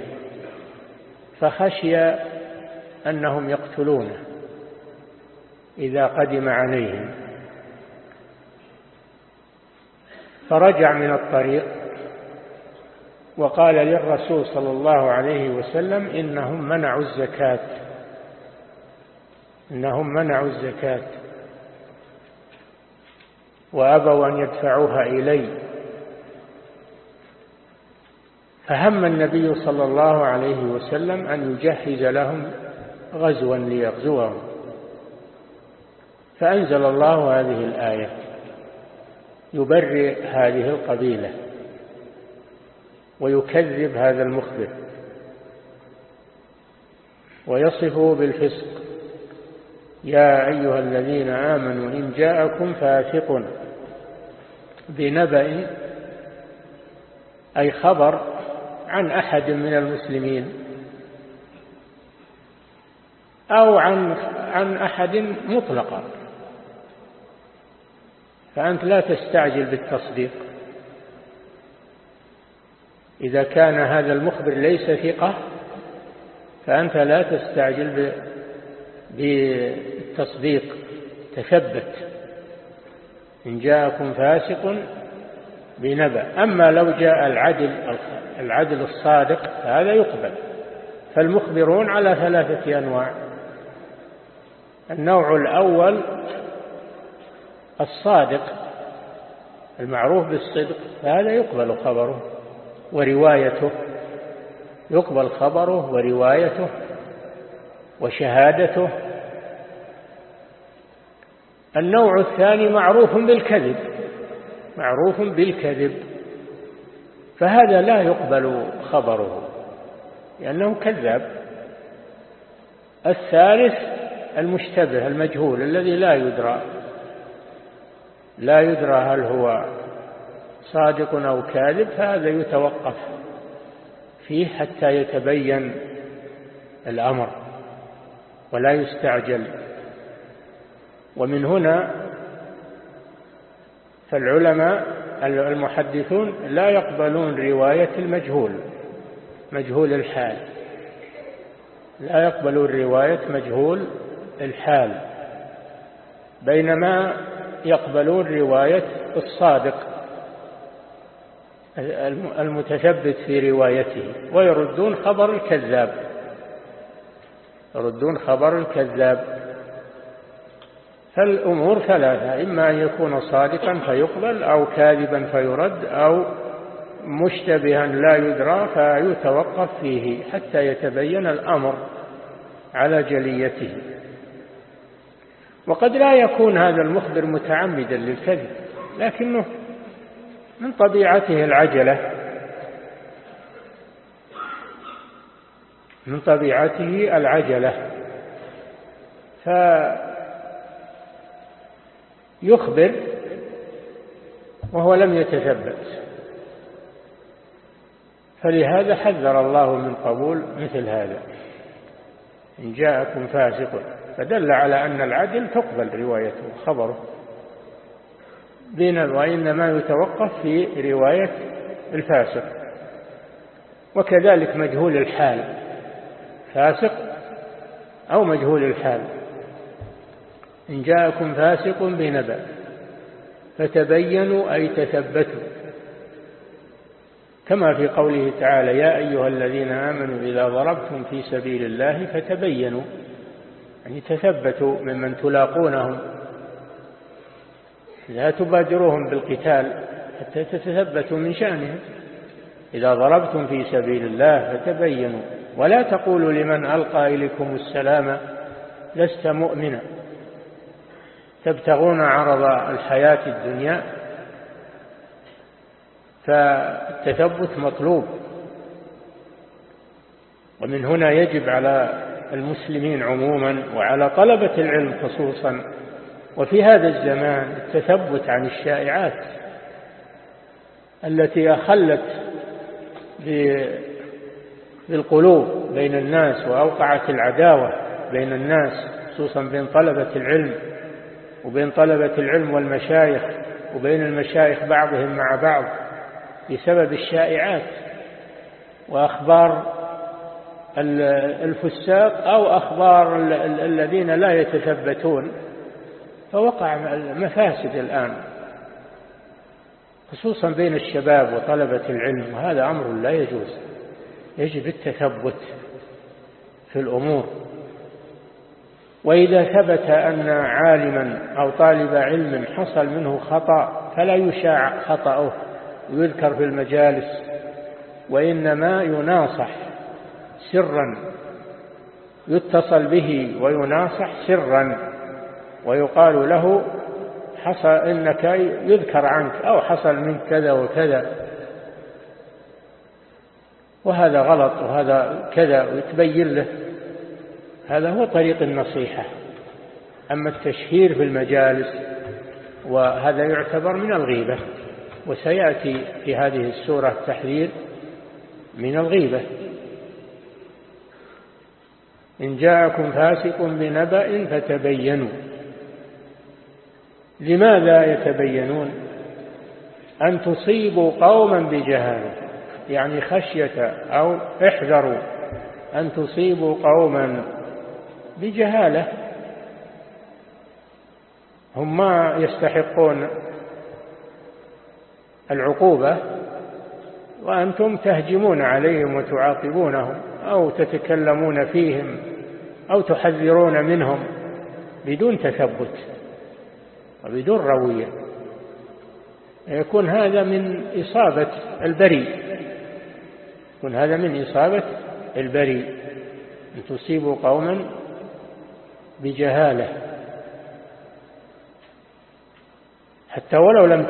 فخشي أنهم يقتلونه إذا قدم عليهم. فرجع من الطريق وقال للرسول صلى الله عليه وسلم إنهم منعوا الزكاة إنهم منعوا الزكاة. وأبوا أن يدفعوها إلي. فهم النبي صلى الله عليه وسلم أن يجهز لهم غزوا ليغزوهم. فأنزل الله هذه الآية يبرئ هذه القبيلة ويكذب هذا المخبر ويصفه بالفسق. يا أيها الذين آمنوا إن جاءكم فاسق بنبأ أي خبر عن أحد من المسلمين أو عن عن أحد مطلقا. فأنت لا تستعجل بالتصديق. إذا كان هذا المخبر ليس ثقة فأنت لا تستعجل بالتصديق تثبت. إن جاءكم فاسق بنبأ. أما لو جاء العدل العدل الصادق فهذا يقبل. فالمخبرون على ثلاثة أنواع. النوع الأول الصادق المعروف بالصدق فهذا يقبل خبره وروايته. يقبل خبره وروايته. وشهادته. النوع الثاني معروف بالكذب معروف بالكذب. فهذا لا يقبل خبره لأنه كذاب. الثالث المشتبه المجهول الذي لا يدرى لا يدرى هل هو صادق أو كاذب فهذا يتوقف فيه حتى يتبين الأمر. ولا يستعجل. ومن هنا فالعلماء المحدثون لا يقبلون رواية المجهول مجهول الحال. لا يقبلون رواية مجهول الحال بينما يقبلون رواية الصادق المتثبت في روايته ويردون خبر الكذاب. يردون خبر الكذاب. فالأمور ثلاثة إما أن يكون صادقا فيقبل أو كاذبا فيرد أو مشتبها لا يدرى فيتوقف فيه حتى يتبين الأمر على جليته. وقد لا يكون هذا المخبر متعمدا للكذب لكنه من طبيعته العجلة. من طبيعته العجلة. فيخبر وهو لم يتثبت. فلهذا حذر الله من قبول مثل هذا. إن جاءكم فاسق فدل على أن العدل تقبل روايته خبره وإنما يتوقف في رواية الفاسق. وكذلك مجهول الحال. فاسق أو مجهول الحال. إن جاءكم فاسق بنبأ فتبينوا أي تثبتوا. كما في قوله تعالى يا أيها الذين آمنوا إذا ضربتم في سبيل الله فتبينوا يعني تثبتوا ممن تلاقونهم. لا تبادروهم بالقتال حتى تتثبتوا من شأنهم. إذا ضربتم في سبيل الله فتبينوا. ولا تقولوا لمن ألقى إليكم السلام لست مؤمنا. تبتغون عرض الحياة الدنيا فالتثبت مطلوب. ومن هنا يجب على المسلمين عموما وعلى طلبة العلم خصوصا وفي هذا الزمان التثبت عن الشائعات التي أخلت بالقلوب بين الناس وأوقعت العداوة بين الناس خصوصا بين طلبة العلم وبين طلبة العلم والمشايخ وبين المشايخ بعضهم مع بعض بسبب الشائعات وأخبار الفساق أو أخبار الذين لا يتثبتون. فوقع مفاسد الآن خصوصا بين الشباب وطلبة العلم وهذا أمر لا يجوز. يجب التثبت في الأمور. وإذا ثبت أن عالما أو طالب علم حصل منه خطأ فلا يشاع خطأه يذكر في المجالس وإنما يناصح سرا يتصل به ويناصح سرا ويقال له حصل إنك يذكر عنك أو حصل منك كذا وكذا. وهذا غلط وهذا كذا ويتبين له. هذا هو طريق النصيحة. أما التشهير في المجالس وهذا يعتبر من الغيبة وسيأتي في هذه السورة التحذير من الغيبة. إن جاءكم فاسق بنبأ فتبينوا. لماذا يتبينون؟ أن تصيبوا قوما بجهالة. يعني خشية أو احذروا أن تصيبوا قوما بجهالة. هم ما يستحقون العقوبة وأنتم تهجمون عليهم وتعاقبونهم أو تتكلمون فيهم أو تحذرون منهم بدون تثبت وبدون روية. يكون هذا من إصابة البريء. يكون هذا من إصابة البريء أن تصيبوا قوما بجهالة. حتى ولو لم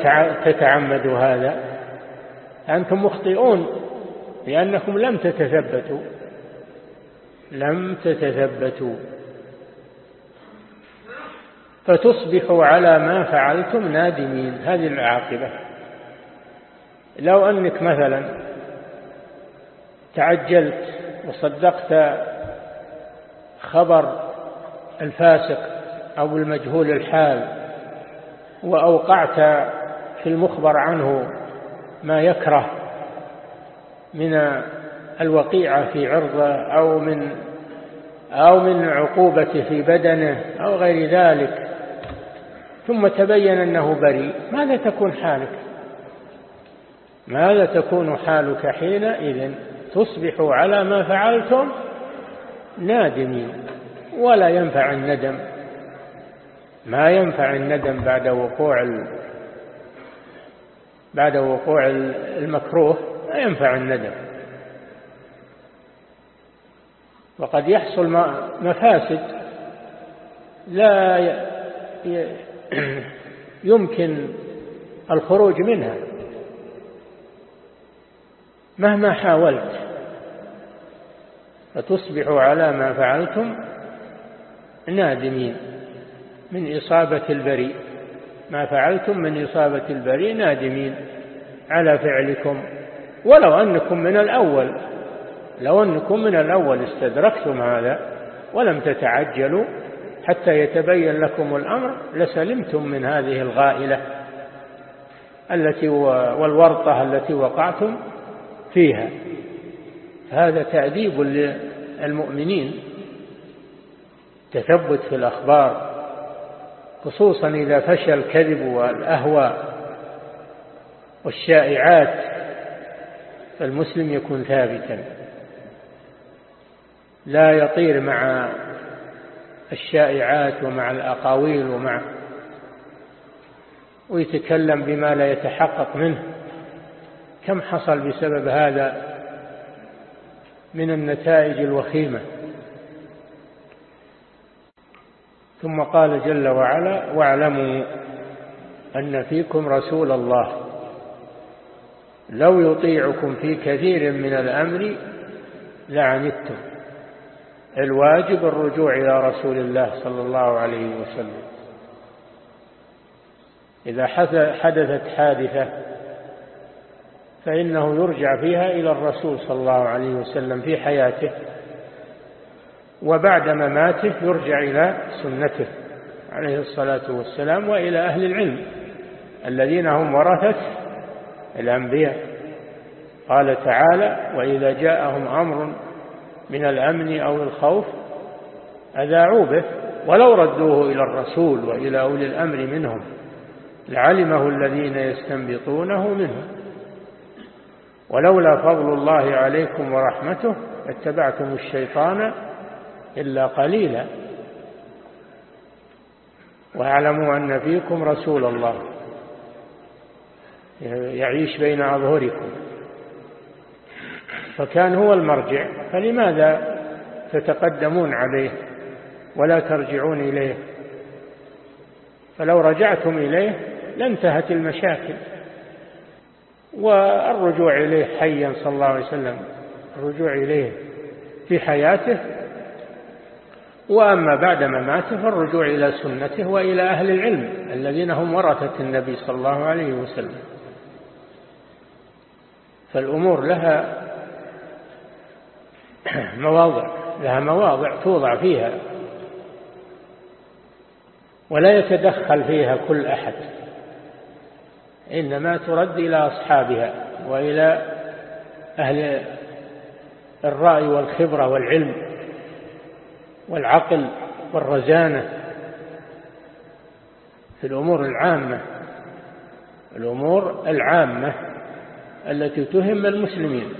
تتعمدوا هذا أنتم مخطئون لأنكم لم تتثبتوا. لم تتثبتوا. فتصبحوا على ما فعلتم نادمين. هذه العاقبة. لو أنك مثلا تعجلت وصدقت خبر الفاسق أو المجهول الحال وأوقعت في المخبر عنه ما يكره من الوقيعة في عرضه أو من أو من عقوبته في بدنه أو غير ذلك. ثم تبين أنه بريء. ماذا تكون حالك؟ ماذا تكون حالك حينئذ؟ تصبح على ما فعلتم نادمين ولا ينفع الندم. ما ينفع الندم بعد وقوع بعد وقوع المكروه لا ينفع الندم. وقد يحصل مفاسد لا يمكن الخروج منها. مهما حاولت فتصبح على ما فعلتم نادمين. من إصابة البريء ما فعلتم من إصابة البريء نادمين على فعلكم. ولو أنكم من الأول لو أنكم من الأول استدركتم هذا ولم تتعجلوا حتى يتبين لكم الأمر لسلمتم من هذه الغائلة التي والورطة التي وقعتم. فيها. هذا تأديب للمؤمنين تثبت في الأخبار خصوصا إذا فشى الكذب والأهواء والشائعات فالمسلم يكون ثابتا. لا يطير مع الشائعات ومع الأقاويل ومع ويتكلم بما لا يتحقق منه. كم حصل بسبب هذا من النتائج الوخيمة؟ ثم قال جل وعلا واعلموا أن فيكم رسول الله. لو يطيعكم في كثير من الأمر لعنتم. الواجب الرجوع إلى رسول الله صلى الله عليه وسلم. إذا حدثت حادثة فإنه يرجع فيها إلى الرسول صلى الله عليه وسلم في حياته وبعد مماته يرجع إلى سنته عليه الصلاة والسلام وإلى أهل العلم الذين هم ورثة الأنبياء. قال تعالى وإذا جاءهم أمر من الأمن أو الخوف أذاعوا به ولو ردوه إلى الرسول وإلى أولي الأمر منهم لعلمه الذين يستنبطونه منهم ولولا فضل الله عليكم ورحمته اتبعتم الشيطان إلا قليلا. واعلموا أن فيكم رسول الله يعيش بين أظهركم. فكان هو المرجع فلماذا تتقدمون عليه ولا ترجعون إليه؟ فلو رجعتم إليه لانتهت المشاكل. والرجوع إليه حيا صلى الله عليه وسلم الرجوع إليه في حياته. وأما بعد مماته فالرجوع إلى سنته وإلى أهل العلم الذين هم ورثة النبي صلى الله عليه وسلم. فالأمور لها مواضع لها مواضع توضع فيها ولا يتدخل فيها كل أحد. إنما ترد إلى أصحابها وإلى أهل الرأي والخبرة والعلم والعقل والرزانة في الأمور العامة الأمور العامة التي تهم المسلمين.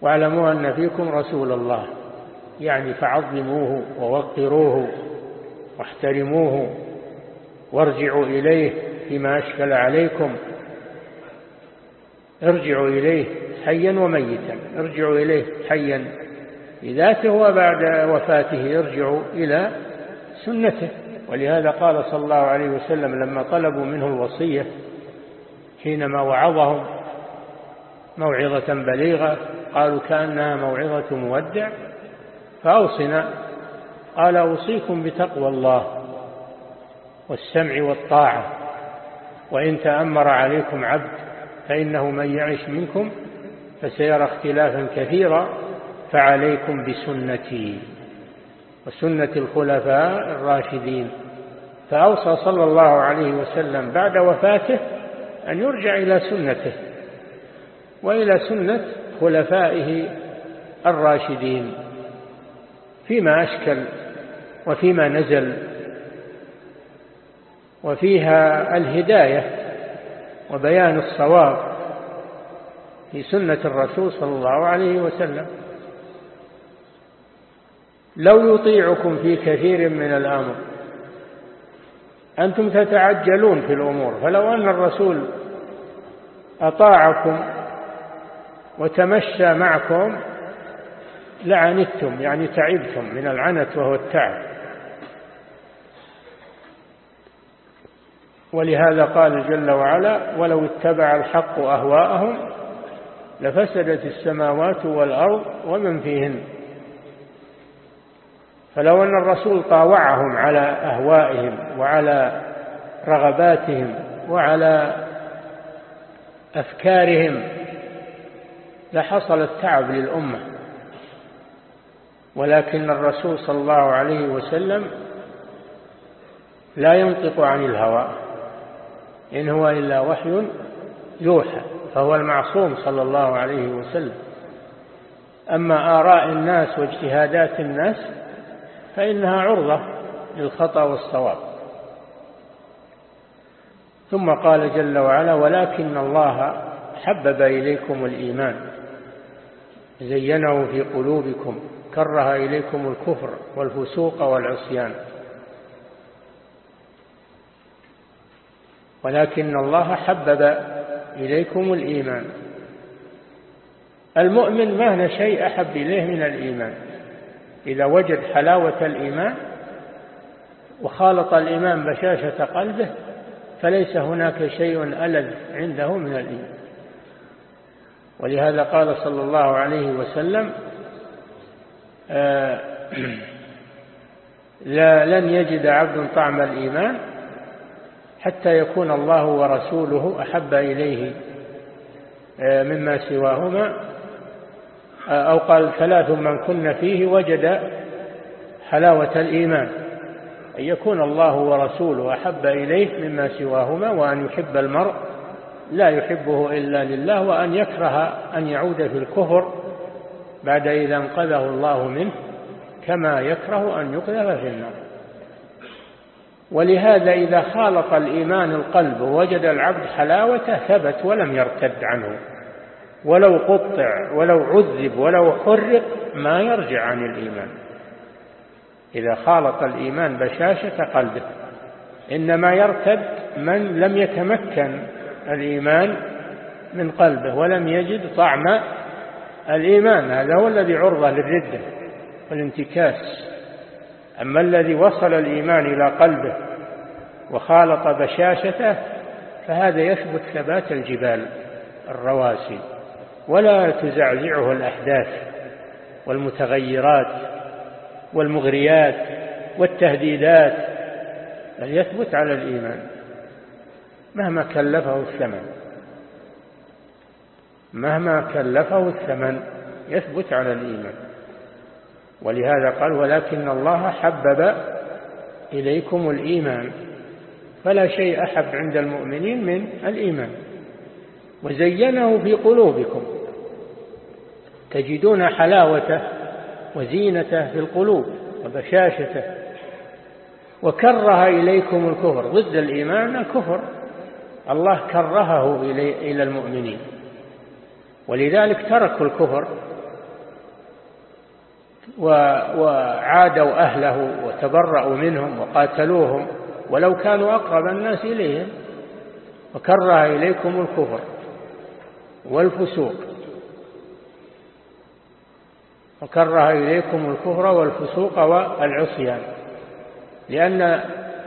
واعلموا أن فيكم رسول الله يعني فعظموه ووقروه واحترموه. وارجعوا إليه فيما أشكل عليكم. ارجعوا إليه حيا وميتا. ارجعوا إليه حيا. بذاته وبعد وفاته يرجع إلى سنته. ولهذا قال صلى الله عليه وسلم لما طلبوا منه الوصية حينما وعظهم موعظة بليغة قالوا كأنها موعظة مودع. فأوصنا قال أوصيكم بتقوى الله. والسمع والطاعة. وإن تأمر عليكم عبد فإنه من يعش منكم فسيرى اختلافا كثيرا فعليكم بسنتي. وسنة الخلفاء الراشدين. فأوصى صلى الله عليه وسلم بعد وفاته أن يرجع إلى سنته وإلى سنة خلفائه الراشدين. فيما أشكل وفيما نزل وفيها الهداية وبيان الصواب في سنة الرسول صلى الله عليه وسلم. لو يطيعكم في كثير من الأمر أنتم تتعجلون في الأمور. فلو أن الرسول أطاعكم وتمشى معكم لعنتم يعني تعبتم من العنت وهو التعب. ولهذا قال جل وعلا ولو اتبع الحق أهواءهم لفسدت السماوات والأرض ومن فيهن فلو أن الرسول طاوعهم على أهوائهم وعلى رغباتهم وعلى أفكارهم لحصل التعب للأمة. ولكن الرسول صلى الله عليه وسلم لا ينطق عن الهوى. إن هو إلا وحي يوحى فهو المعصوم صلى الله عليه وسلم. أما آراء الناس واجتهادات الناس فإنها عرضة للخطأ والصواب. ثم قال جل وعلا ولكن الله حبب إليكم الإيمان زينه في قلوبكم كره إليكم الكفر والفسوق والعصيان. ولكن الله حبب إليكم الإيمان. المؤمن ما هنا شيء أحب إليه من الإيمان. إذا وجد حلاوة الإيمان وخالط الإيمان بشاشة قلبه فليس هناك شيء ألذ عنده من الإيمان. ولهذا قال صلى الله عليه وسلم آه، لا لن يجد عبد طعم الإيمان حتى يكون الله ورسوله أحب إليه آه، مما سواهما. آه، أو قال ثلاث من كن فيه وجد حلاوة الإيمان. أن يكون الله ورسوله أحب إليه مما سواهما وأن يحب المرء لا يحبه إلا لله وأن يكره أن يعود في الكفر بعد إذا انقذه الله منه كما يكره أن يقذف في النار. ولهذا إذا خالط الإيمان القلب ووجد العبد حلاوته ثبت ولم يرتد عنه. ولو قطع ولو عذب ولو حرق ما يرجع عن الإيمان. إذا خالط الإيمان بشاشة قلبه إنما يرتد من لم يتمكن الإيمان من قلبه ولم يجد طعم الإيمان. هذا هو الذي عرضة للردة والانتكاس. أما الذي وصل الإيمان إلى قلبه وخالط بشاشته فهذا يثبت ثبات الجبال الرواسي ولا تزعزعه الأحداث والمتغيرات والمغريات والتهديدات بل يثبت على الإيمان مهما كلفه الثمن. مهما كلفه الثمن يثبت على الإيمان. ولهذا قال ولكن الله حبب إليكم الإيمان. فلا شيء أحب عند المؤمنين من الإيمان. وزينه في قلوبكم. تجدون حلاوته وزينته في القلوب وبشاشته. وكره إليكم الكفر. ضد الإيمان الكفر. الله كرهه إلى المؤمنين. ولذلك تركوا الكفر وعادوا أهله وتبرأوا منهم وقاتلوهم ولو كانوا أقرب الناس إليهم وكره إليكم الكفر والفسوق. وكره إليكم الكفر والفسوق والعصيان لأن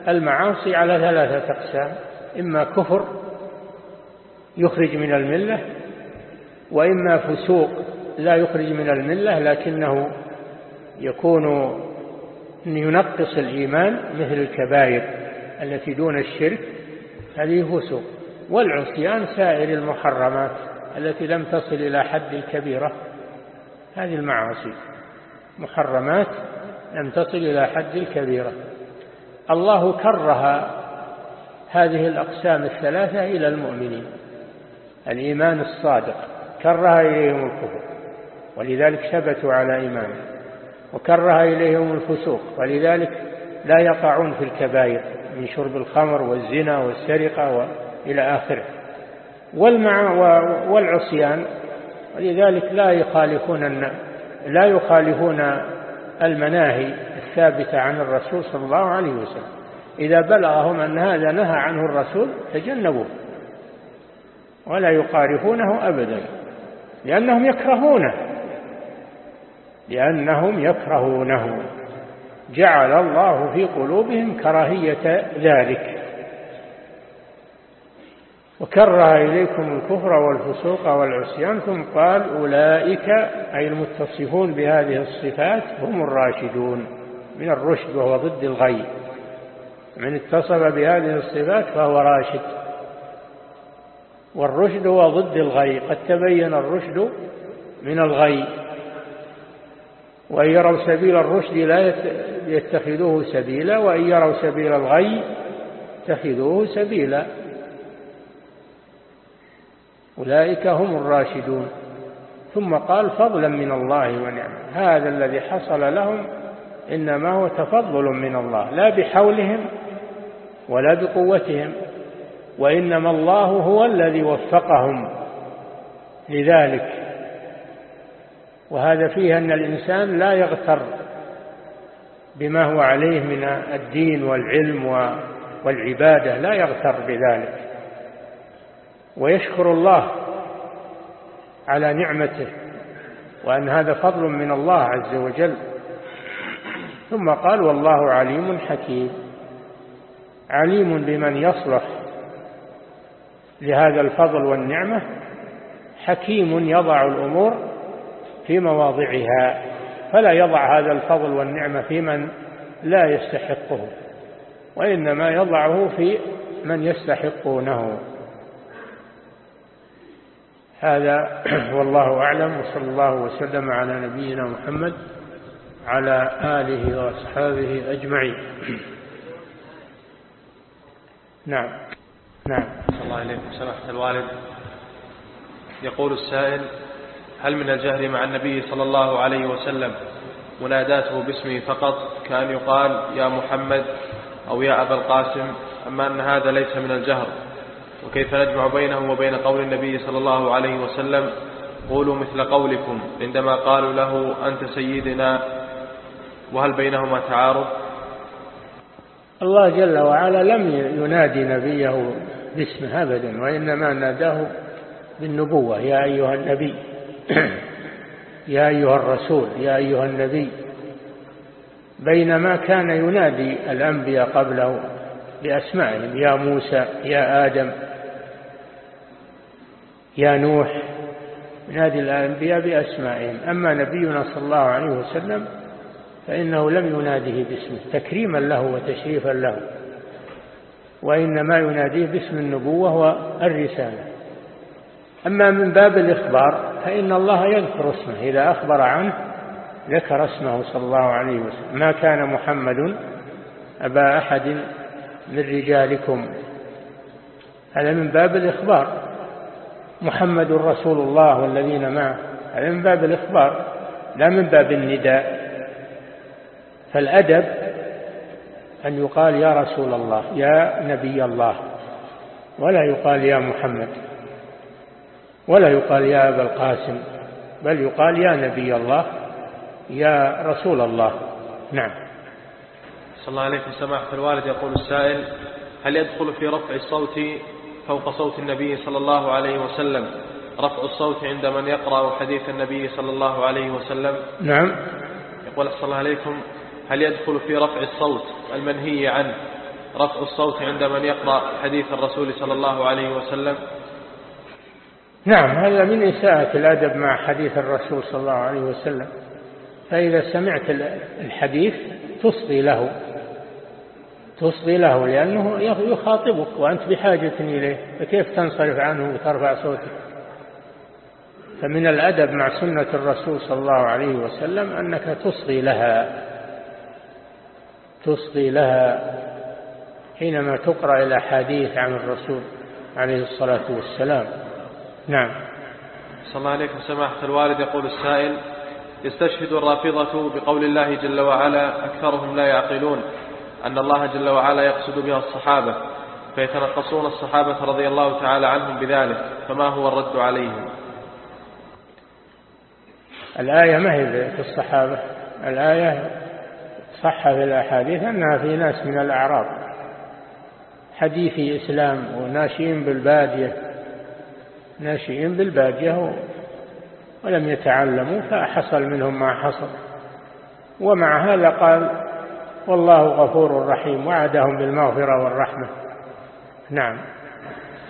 المعاصي على ثلاثة أقسام إما كفر يخرج من الملة وإما فسوق لا يخرج من الملة لكنه يكون ينقص الإيمان مثل الكبائر التي دون الشرك هذه فسوق والعصيان سائر المحرمات التي لم تصل إلى حد الكبيرة هذه المعاصي. محرمات لم تصل إلى حد الكبيرة. الله كره هذه الأقسام الثلاثة إلى المؤمنين. الإيمان الصادق كره إليهم الكفر ولذلك ثبتوا على إيمانه وكره إليهم الفسوق ولذلك لا يقعون في الكبائر من شرب الخمر والزنا والسرقة إلى آخره. والمع والعصيان ولذلك لا يخالفون لا يخالفون المناهي الثابتة عن الرسول صلى الله عليه وسلم. إذا بلغهم أن هذا نهى عنه الرسول تجنبوه ولا يقارفونه أبدا لأنهم يكرهونه. لأنهم يكرهونه. جعل الله في قلوبهم كراهية ذلك. وكره إليكم الكفر والفسوق والعصيان ثم قال أولئك أي المتصفون بهذه الصفات هم الراشدون من الرشد وهو ضد الغي. من اتصف بهذه الصفات فهو راشد. والرشد هو ضد الغي. قد تبين الرشد من الغي. وإن يروا سبيل الرشد لا يتخذوه سبيلا وإن يروا سبيل الغي اتخذوه سبيلا. أولئك هم الراشدون. ثم قال فضلا من الله ونعمة. هذا الذي حصل لهم إنما هو تفضل من الله لا بحولهم ولا بقوتهم وإنما الله هو الذي وفقهم لذلك. وهذا فيه أن الإنسان لا يغتر بما هو عليه من الدين والعلم والعبادة لا يغتر بذلك. ويشكر الله على نعمته وأن هذا فضل من الله عز وجل. ثم قال والله عليم حكيم. عليم بمن يصلح لهذا الفضل والنعمة حكيم يضع الأمور في مواضعها فلا يضع هذا الفضل والنعمة في من لا يستحقه وإنما يضعه في من يستحقونه. هذا والله أعلم وصلى الله وسلم على نبينا محمد على آله وأصحابه أجمعين. نعم. نعم. صلى الله عليكم سماحة الوالد يقول السائل هل من الجهل مع النبي صلى الله عليه وسلم مناداته باسمه فقط؟ كأن يقال يا محمد أو يا أبا القاسم أما أن هذا ليس من الجهر. وكيف نجمع بينه وبين قول النبي صلى الله عليه وسلم؟ قولوا مثل قولكم عندما قالوا له أنت سيدنا وهل بينهما تعارض؟ الله جل وعلا لم ينادي نبيه باسمه أبدا وإنما ناداه بالنبوة يا أيها النبي. يا أيها الرسول يا أيها النبي بينما كان ينادي الأنبياء قبله بأسمائهم يا موسى يا آدم يا نوح ينادي الأنبياء بأسمائهم. أما نبينا صلى الله عليه وسلم فإنه لم يناده باسمه تكريما له وتشريفا له وإنما يناديه باسم النبوة والرسالة. أما من باب الإخبار فإن الله يذكر اسمه إذا أخبر عنه ذكر اسمه صلى الله عليه وسلم. ما كان محمد أبا أحد من رجالكم. هذا من باب الإخبار. محمد رسول الله والذين معه هذا من باب الإخبار لا من باب النداء. فالأدب أن يقال يا رسول الله يا نبي الله ولا يقال يا محمد. ولا يقال يا أبا القاسم بل يقال يا نبي الله يا رسول الله. نعم. صلى الله عليكم سماحة الوالد يقول السائل هل يدخل في رفع الصوت فوق صوت النبي صلى الله عليه وسلم؟ رفع الصوت عند من يقرأ حديث النبي صلى الله عليه وسلم؟ نعم. يقول صلى الله عليكم. هل يدخل في رفع الصوت المنهي عنه؟ رفع الصوت عند من يقرأ حديث الرسول صلى الله عليه وسلم؟ نعم هذا من إساءة الأدب مع حديث الرسول صلى الله عليه وسلم. فإذا سمعت الحديث تصغي له تصغي له لأنه يخاطبك وأنت بحاجة إليه. فكيف تنصرف عنه وترفع صوتك فمن الأدب مع سنة الرسول صلى الله عليه وسلم أنك تصغي لها تصغي لها حينما تقرأ الأحاديث عن الرسول عليه الصلاة والسلام. نعم. صلى الله عليكم. سماحة الوالد يقول السائل يستشهد الرافضة بقول الله جل وعلا أكثرهم لا يعقلون أن الله جل وعلا يقصد بها الصحابة فيتنقصون الصحابة رضي الله تعالى عنهم بذلك فما هو الرد عليهم؟ الآية ما هي في الصحابة؟ الآية صح في الأحاديث أنها في ناس من الأعراب حديثي إسلام وناشئين بالبادية ناشئين بالبادية ولم يتعلموا فحصل منهم ما حصل. ومع هذا قال والله غفور رحيم وعدهم بالمغفرة والرحمة. نعم.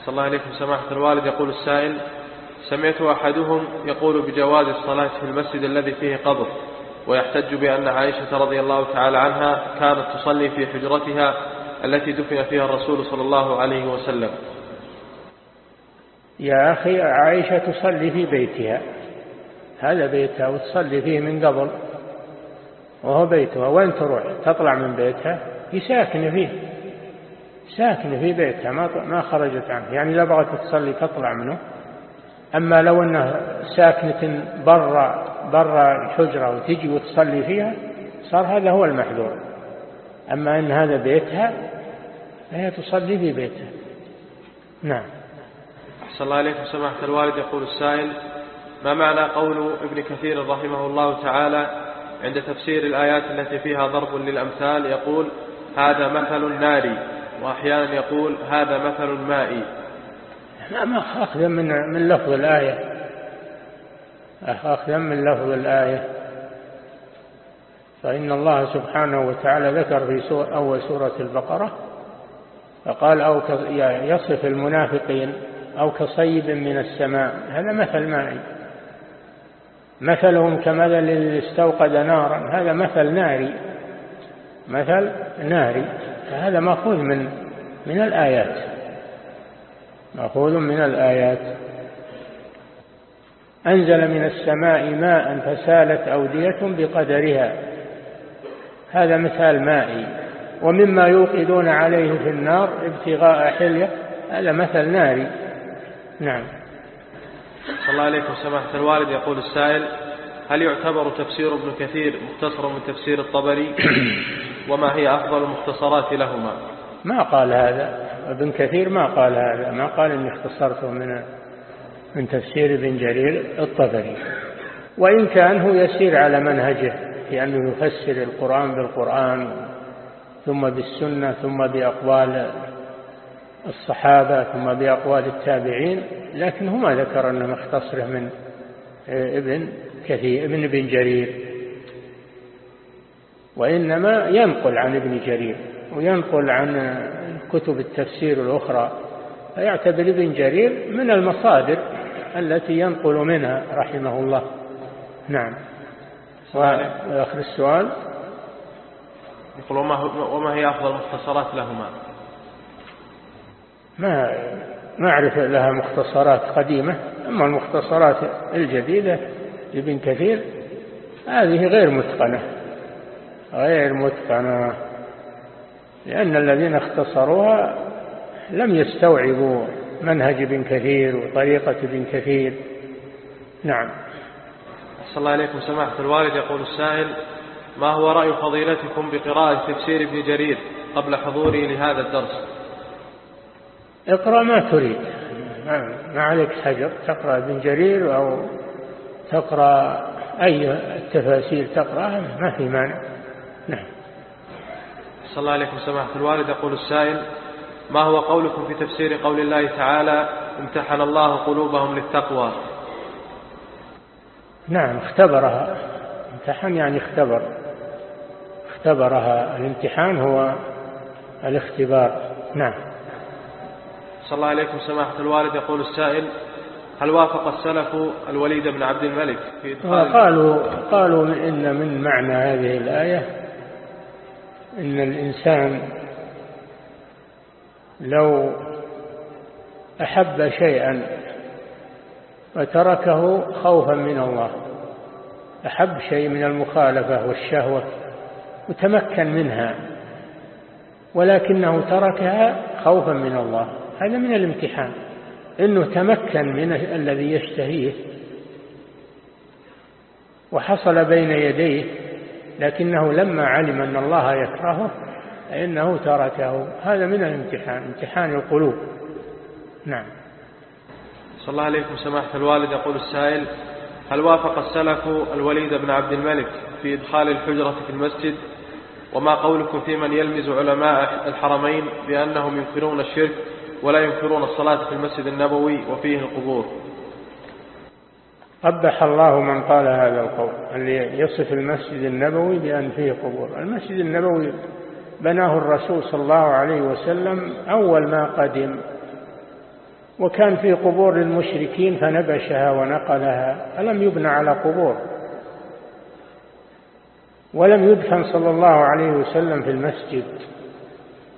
صلى الله عليكم سماحة الوالد. يقول السائل سمعت أحدهم يقول بجواز الصلاة في المسجد الذي فيه قبر ويحتج بأن عائشة رضي الله تعالى عنها كانت تصلي في حجرتها التي دفن فيها الرسول صلى الله عليه وسلم. يا أخي عائشة تصلي في بيتها. هذا بيتها وتصلي فيه من قبل وهو بيتها. وين تروح؟ تطلع من بيتها؟ هي ساكنة فيه. ساكنة في بيتها ما ما خرجت عنه. يعني لا بغت تصلي تطلع منه. أما لو أنه ساكنة برا برا الحجرة وتجي وتصلي فيها صار هذا هو المحذور. أما أن هذا بيتها فهي تصلي في بيتها. نعم. أحسن الله عليكم سماحة الوالد يقول السائل ما معنى قول ابن كثير رحمه الله تعالى عند تفسير الآيات التي فيها ضرب للأمثال؟ يقول هذا مثل ناري وأحيانا يقول هذا مثل مائي ما أخذ من من لفظ الآية. أخذ من لفظ الآية. فإن الله سبحانه وتعالى ذكر في سورة أول سورة البقرة فقال أو يصف المنافقين أو كصيب من السماء. هذا مثل مائي مثلهم كمثل الذي استوقد نارا. هذا مثل ناري. مثل ناري. فهذا مأخوذ من من الآيات. مأخوذ من الآيات. أنزل من السماء ماء فسالت أودية بقدرها. هذا مثال مائي ومما يوقدون عليه في النار ابتغاء حلية. هذا مثل ناري. نعم. صلى الله عليكم سماحة الوالد يقول السائل هل يعتبر تفسير ابن كثير مختصرا من تفسير الطبري؟ وما هي أفضل المختصرات لهما؟ ما قال هذا. ابن كثير ما قال هذا. ما قال إني اختصرته من من تفسير ابن جرير الطبري. وإن كان هو يسير على منهجه في أنه يفسر القرآن بالقرآن ثم بالسنة ثم بأقوال الصحابة ثم بأقوال التابعين لكن هو ما ذكر أنه مختصره من ابن كثير ابن ابن جرير. وإنما ينقل عن ابن جرير وينقل عن كتب التفسير الأخرى. فيعتبر ابن جرير من المصادر التي ينقل منها رحمه الله. نعم. وآخر السؤال. يقول وما, وما هي أفضل المختصرات لهما؟ ما أعرف لها مختصرات قديمة أما المختصرات الجديدة لابن كثير هذه غير متقنة غير متقنة لأن الذين اختصروها لم يستوعبوا منهج ابن كثير وطريقة ابن كثير. نعم. صلى الله عليكم سماحة الوالد. يقول السائل ما هو رأي فضيلتكم بقراءة تفسير ابن جرير قبل حضوري لهذا الدرس؟ اقرأ ما تريد. ما عليك حجر. تقرأ ابن جرير أو تقرأ أي التفاسير تقرأها ما في مانع. نعم. صلى الله عليكم سماحة الوالد يقول السائل ما هو قولكم في تفسير قول الله تعالى امتحن الله قلوبهم للتقوى؟ نعم اختبرها. امتحن يعني اختبر. اختبرها. الامتحان هو الاختبار. نعم. صلى الله عليكم سماحة الوالد. يقول السائل هل وافق السلف الوليد بن عبد الملك في إدخال قالوا قالوا إن من معنى هذه الآية إن الإنسان لو أحب شيئا وتركه خوفا من الله أحب شيء من المخالفة والشهوة وتمكن منها ولكنه تركها خوفا من الله. هذا من الامتحان. إنه تمكن من الذي يشتهيه وحصل بين يديه لكنه لما علم أن الله يكرهه فإنه تركه. هذا من الامتحان امتحان القلوب. نعم. صلى الله عليكم سماحة الوالد. يقول السائل هل وافق السلف الوليد بن عبد الملك في إدخال الحجرة في المسجد؟ وما قولكم في من يلمز علماء الحرمين بأنهم ينكرون الشرك ولا ينكرون الصلاة في المسجد النبوي وفيه القبور. قبح الله من قال هذا القول اللي يصف المسجد النبوي بأن فيه قبور. المسجد النبوي بناه الرسول صلى الله عليه وسلم أول ما قدم وكان في قبور للمشركين فنبشها ونقلها فلم يبنى على قبور. ولم يدفن صلى الله عليه وسلم في المسجد.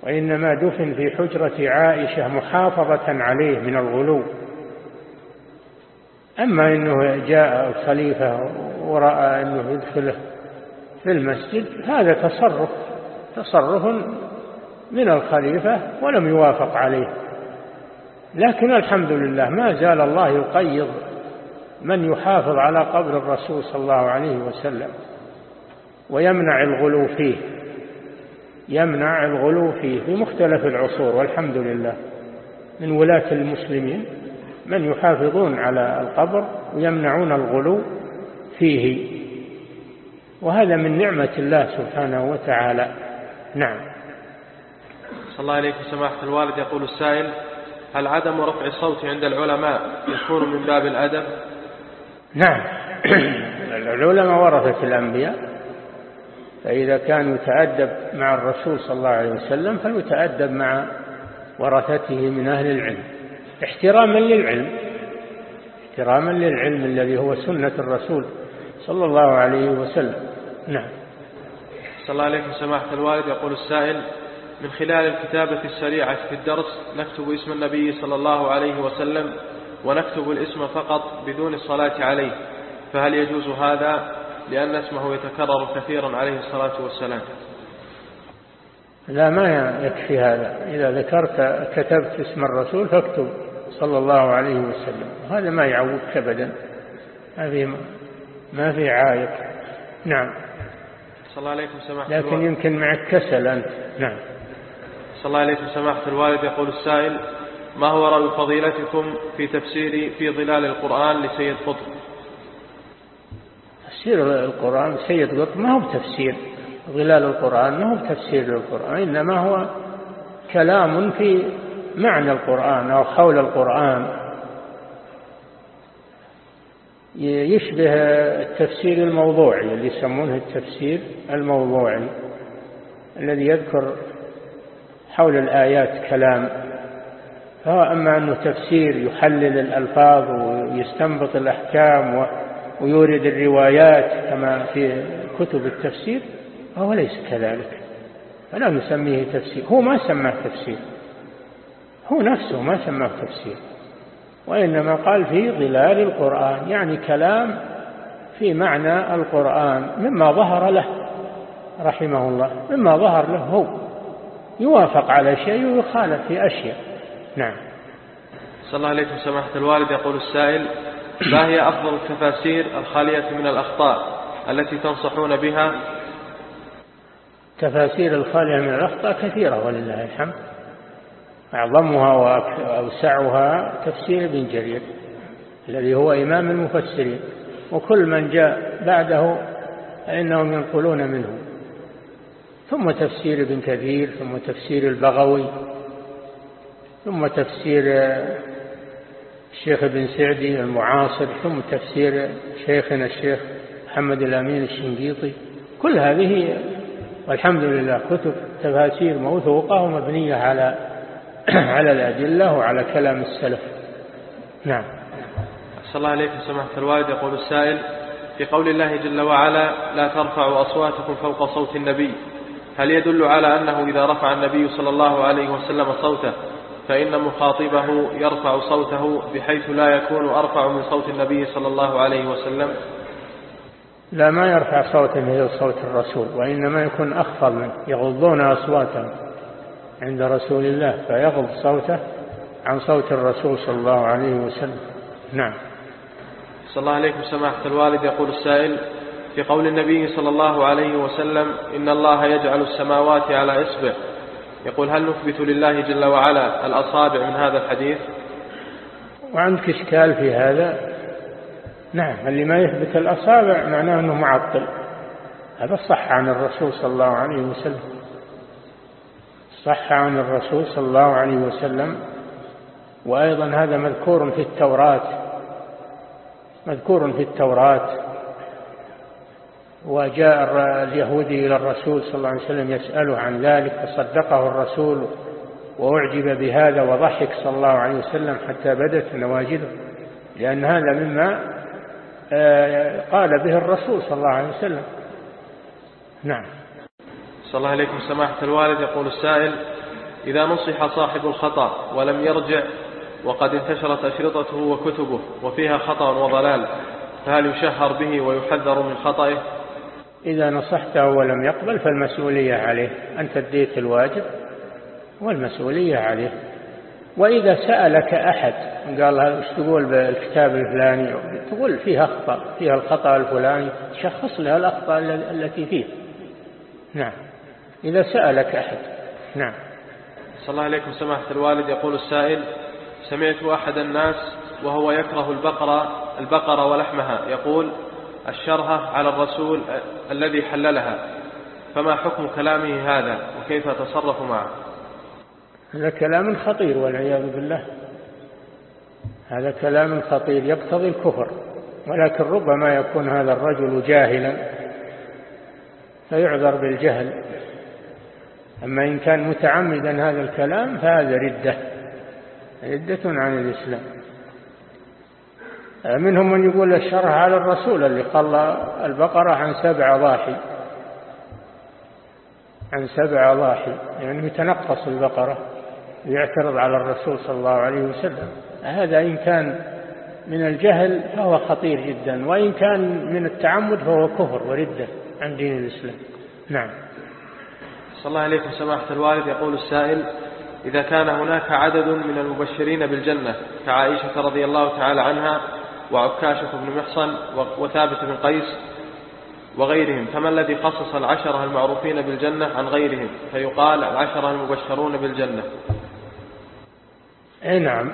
وإنما دفن في حجرة عائشة محافظة عليه من الغلو. أما أنه جاء الخليفة ورأى أنه يدخله في المسجد هذا تصرف تصرف من الخليفة ولم يوافق عليه. لكن الحمد لله ما زال الله يقيض من يحافظ على قبر الرسول صلى الله عليه وسلم ويمنع الغلو فيه. يمنع الغلو فيه في مختلف العصور والحمد لله. من ولاة المسلمين من يحافظون على القبر ويمنعون الغلو فيه. وهذا من نعمة الله سبحانه وتعالى. نعم. صلى الله عليكم سماحة الوالد. يقول السائل هل عدم رفع الصوت عند العلماء يكون من باب الأدب؟ نعم. العلماء ورثة الأنبياء فإذا كان يتأدب مع الرسول صلى الله عليه وسلم فليتأدب مع ورثته من أهل العلم. احتراما للعلم. احتراما للعلم الذي هو سنة الرسول صلى الله عليه وسلم. نعم. صلى الله عليه سماحة الوالد. يقول السائل من خلال الكتابة السريعة في الدرس نكتب اسم النبي صلى الله عليه وسلم ونكتب الاسم فقط بدون الصلاة عليه. فهل يجوز هذا؟ لأن اسمه يتكرر كثيرا عليه الصلاة والسلام. لا ما يكفي هذا. إذا ذكرت كتبت اسم الرسول فاكتب صلى الله عليه وسلم. هذا ما يعوقك أبدا. ما في ما في عائق. نعم. صلى الله عليكم سماحة لكن الوالد. يمكن معك كسل أنت. نعم. صلى الله عليكم سماحة الوالد. يقول السائل ما هو رأي فضيلتكم في تفسير في ظلال القرآن لسيد قطب؟ تفسير القرآن سيد قطب ما هو بتفسير ظلال القرآن ما هو بتفسير للقرآن إنما هو كلام في معنى القرآن أو حول القرآن. يشبه التفسير الموضوعي اللي يسمونه التفسير الموضوعي الذي يذكر حول الآيات كلام. فهو أما أنه تفسير يحلل الألفاظ ويستنبط الأحكام ويورد الروايات كما في كتب التفسير فهو ليس كذلك. فلا نسميه تفسير. هو ما سماه تفسير. هو نفسه ما سماه تفسير. وإنما قال في ظلال القرآن يعني كلام في معنى القرآن مما ظهر له رحمه الله مما ظهر له هو. يوافق على شيء ويخالف في أشياء. نعم. صلى الله عليكم سماحة الوالد يقول السائل ما هي أفضل التفاسير الخالية من الأخطاء التي تنصحون بها؟ تفاسير الخالية من الأخطاء كثيرة ولله الحمد. أعظمها وأوسعها تفسير ابن جرير الذي هو إمام المفسرين. وكل من جاء بعده فإنهم ينقلون منه. ثم تفسير ابن كثير ثم تفسير البغوي ثم تفسير الشيخ ابن سعدي المعاصر ثم تفسير شيخنا الشيخ محمد الأمين الشنقيطي. كل هذه والحمد لله كتب تفاسير موثوقة ومبنية على على الأدلة وعلى كلام السلف. نعم. صلى الله عليكم سماحة الوالد. يقول السائل في قول الله جل وعلا لا ترفعوا أصواتكم فوق صوت النبي هل يدل على أنه إذا رفع النبي صلى الله عليه وسلم صوته فإن مخاطبه يرفع صوته بحيث لا يكون أرفع من صوت النبي صلى الله عليه وسلم. لا ما يرفع صوته مثل صوت الرسول وإنما يكون أخفض منه يغضون أصواتهم عند رسول الله فيغض صوته عن صوت الرسول صلى الله عليه وسلم. نعم. صلى الله عليكم سماحة الوالد. يقول السائل في قول النبي صلى الله عليه وسلم إن الله يجعل السماوات على إصبع. يقول هل نثبت لله جل وعلا الأصابع من هذا الحديث؟ وعندك إشكال في هذا؟ نعم اللي ما يثبت الأصابع معناه أنه معطل. هذا صح عن الرسول صلى الله عليه وسلم. صح عن الرسول صلى الله عليه وسلم. وأيضا هذا مذكور في التوراة. مذكور في التوراة. وجاء اليهودي إلى الرسول صلى الله عليه وسلم يسأله عن ذلك فصدقه الرسول وأعجب بهذا وضحك صلى الله عليه وسلم حتى بدت نواجذه لأن هذا مما آه، قال به الرسول صلى الله عليه وسلم. نعم. صلى الله عليكم سماحة الوالد. يقول السائل إذا نصح صاحب الخطأ ولم يرجع وقد انتشرت أشرطته وكتبه وفيها خطأ وضلال فهل يشهر به ويحذر من خطئه؟ إذا نصحته ولم يقبل فالمسؤولية عليه أنت اديت الواجب والمسؤولية عليه. وإذا سألك أحد قال إيش تقول بالكتاب الفلاني؟ تقول فيها أخطاء فيها الخطأ الفلاني تشخص لها الأخطاء التي فيه. نعم. إذا سألك أحد. نعم. صلى الله عليكم سماحة الوالد. يقول السائل سمعت أحد الناس وهو يكره البقرة البقرة ولحمها. يقول الشرهة على الرسول الذي حللها. فما حكم كلامه هذا؟ وكيف أتصرف معه؟ هذا كلام خطير والعياذ بالله. هذا كلام خطير يقتضي الكفر. ولكن ربما يكون هذا الرجل جاهلا فيعذر بالجهل. أما إن كان متعمدا هذا الكلام فهذا ردة ردة عن الإسلام. منهم من يقول الشرح على الرسول اللي قال البقرة عن سبع ضاحي. عن سبع ضاحي. يعني يتنقص البقرة ويعترض على الرسول صلى الله عليه وسلم. هذا إن كان من الجهل فهو خطير جدا وإن كان من التعمد فهو كفر وردة عن دين الإسلام. نعم. صلى الله عليكم سماحة الوالد. يقول السائل إذا كان هناك عدد من المبشرين بالجنة كعائشة رضي الله تعالى عنها وعكاشة بن محصن وثابت بن قيس وغيرهم فما الذي خصص العشرة المعروفين بالجنة عن غيرهم؟ فيقال العشرة المبشرون بالجنة. أي نعم.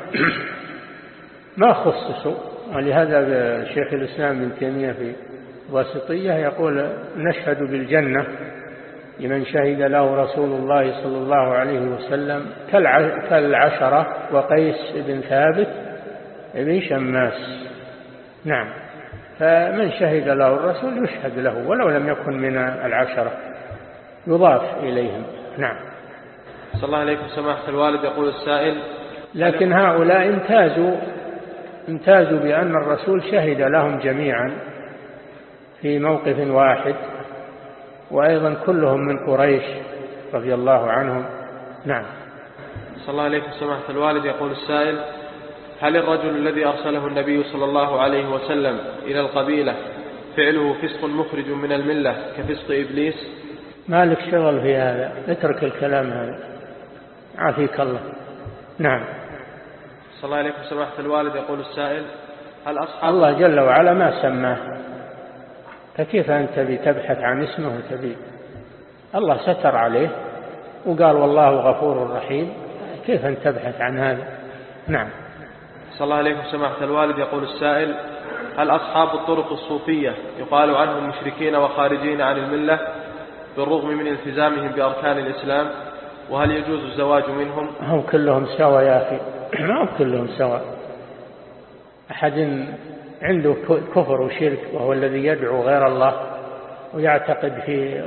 ما خصصوا ولهذا شيخ الإسلام ابن تيمية في واسطية يقول نشهد بالجنة لمن شهد له رسول الله صلى الله عليه وسلم كالعشرة وقيس بن ثابت بن شماس. نعم. فمن شهد له الرسول يشهد له ولو لم يكن من العشرة. يضاف إليهم. نعم. صلى الله عليكم سماحة الوالد يقول السائل لكن هؤلاء امتازوا امتازوا بأن الرسول شهد لهم جميعا في موقف واحد وأيضا كلهم من قريش رضي الله عنهم. نعم. صلى الله عليكم سماحة الوالد يقول السائل هل الرجل الذي أرسله النبي صلى الله عليه وسلم إلى القبيلة فعله فسق مخرج من الملة كفسق إبليس؟ ما لك شغل في هذا. اترك الكلام هذا. عافيك الله. نعم. صلى الله عليكم سماحة الوالد يقول السائل هل أصحاب الله جل وعلا ما سماه؟ فكيف أنت بتبحث عن اسمه وتبي؟ الله ستر عليه وقال والله غفور رحيم. كيف أن تبحث عن هذا؟ نعم. صلى الله عليكم سماحة الوالد يقول السائل هل أصحاب الطرق الصوفية يقال عنهم مشركين وخارجين عن الملة بالرغم من التزامهم بأركان الإسلام؟ وهل يجوز الزواج منهم؟ هم كلهم سوا يا أخي. هم كلهم سوا. أحد عنده كفر وشرك وهو الذي يدعو غير الله ويعتقد في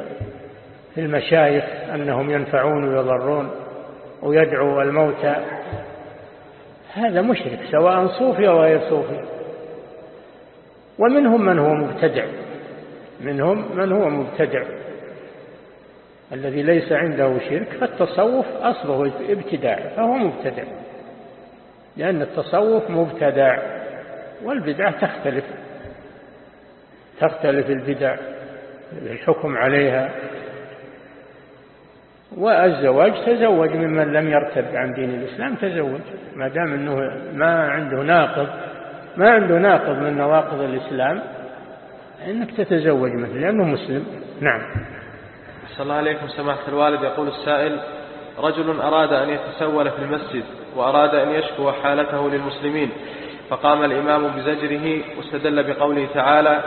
المشايخ أنهم ينفعون ويضرون ويدعو الموتى هذا مشرك سواء صوفي أو غير صوفي. ومنهم من هو مبتدع منهم من هو مبتدع. الذي ليس عنده شرك فالتصوف أصله ابتداع فهو مبتدع. لأن التصوف مبتدع والبدعة تختلف. تختلف البدع الحكم عليها. والزواج تزوج ممن لم يرتد عن دين الإسلام تزوج. ما دام أنه ما عنده ناقض ما عنده ناقض من نواقض الإسلام أنك تتزوج مثل لأنه مسلم. نعم. صلى الله عليكم سماحة الوالد. يقول السائل رجل أراد أن يتسول في المسجد وأراد أن يشكو حالته للمسلمين فقام الإمام بزجره واستدل بقوله تعالى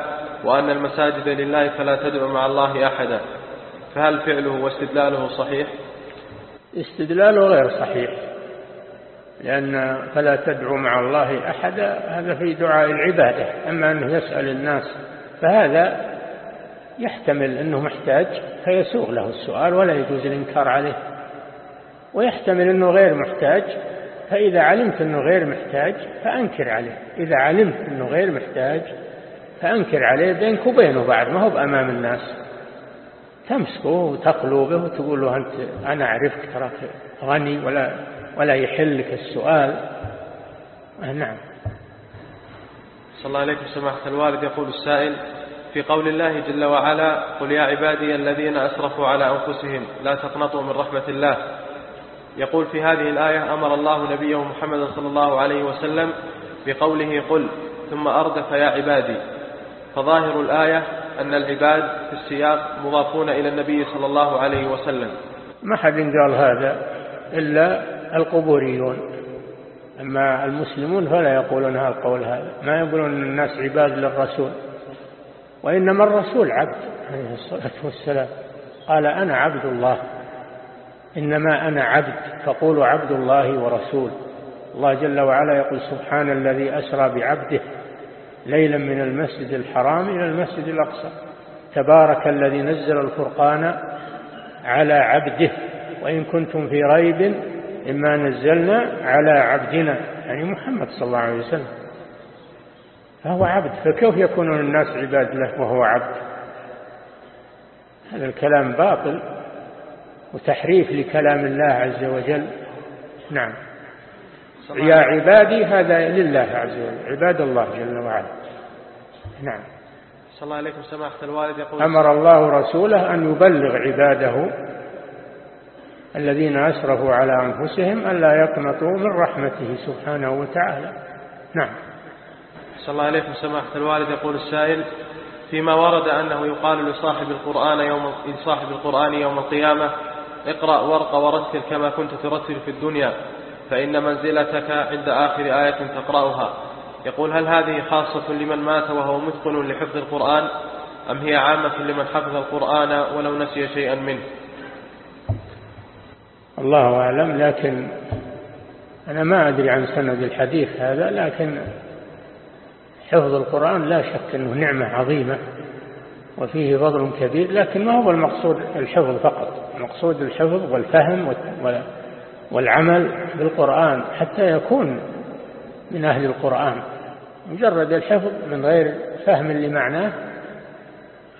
وأن المساجد لله فلا تدعو مع الله أحدا. فهل فعله واستدلاله صحيح؟ استدلاله غير صحيح لأن فلا تدعو مع الله أحدا هذا في دعاء العبادة أما أنه يسأل الناس فهذا يحتمل أنه محتاج فيسوغ له السؤال ولا يجوز الإنكار عليه ويحتمل أنه غير محتاج فإذا علمت أنه غير محتاج فأنكر عليه إذا علمت أنه غير محتاج فأنكر عليه بينك وبينه بعد ما هو بأمام الناس. تمسكه وتقلو به وتقول له أنت أنا أعرفك تراك غني ولا ولا يحل لك السؤال نعم. صلى الله عليكم سماحة الوالد. يقول السائل في قول الله جل وعلا قل يا عبادي الذين أسرفوا على أنفسهم لا تقنطوا من رحمة الله. يقول في هذه الآية أمر الله نبيه محمد صلى الله عليه وسلم بقوله قل ثم أردف يا عبادي. فظاهر الآية أن العباد في السياق مضافون إلى النبي صلى الله عليه وسلم. ما حد قال هذا إلا القبوريون. أما المسلمون فلا يقولون هذا القول هذا. ما يقولون الناس عباد للرسول. وإنما الرسول عبد عليه الصلاة والسلام. قال أنا عبد الله. إنما أنا عبد. فقولوا عبد الله ورسول. الله جل وعلا يقول سبحان الذي أسرى بعبده ليلا من المسجد الحرام إلى المسجد الأقصى. تبارك الذي نزل الفرقان على عبده. وإن كنتم في ريب إما نزلنا على عبدنا. يعني محمد صلى الله عليه وسلم. فهو عبد. فكيف يكون الناس عباد له وهو عبد؟ هذا الكلام باطل وتحريف لكلام الله عز وجل. نعم. يا عبادي هذا لله عز وجل عباد الله جل وعلا. نعم. صلى الله عليكم سماحة الوالد. يقول أمر الله رسوله أن يبلغ عباده الذين أسرفوا على أنفسهم ألا يقنطوا من رحمته سبحانه وتعالى. نعم. صلى الله عليكم سماحة الوالد. يقول السائل فيما ورد أنه يقال لصاحب القرآن يوم صاحب القرآن يوم القيامة اقرأ ورق ورتل كما كنت ترتل في الدنيا. فإن منزلتك عند آخر آية تقرأها. يقول هل هذه خاصة لمن مات وهو متقن لحفظ القرآن؟ أم هي عامة لمن حفظ القرآن ولو نسي شيئا منه؟ الله أعلم لكن أنا ما أدري عن سند الحديث هذا لكن حفظ القرآن لا شك أنه نعمة عظيمة وفيه فضل كبير لكن ما هو المقصود الحفظ فقط. المقصود الحفظ والفهم والعمل بالقرآن حتى يكون من أهل القرآن مجرد الحفظ من غير فهم لمعناه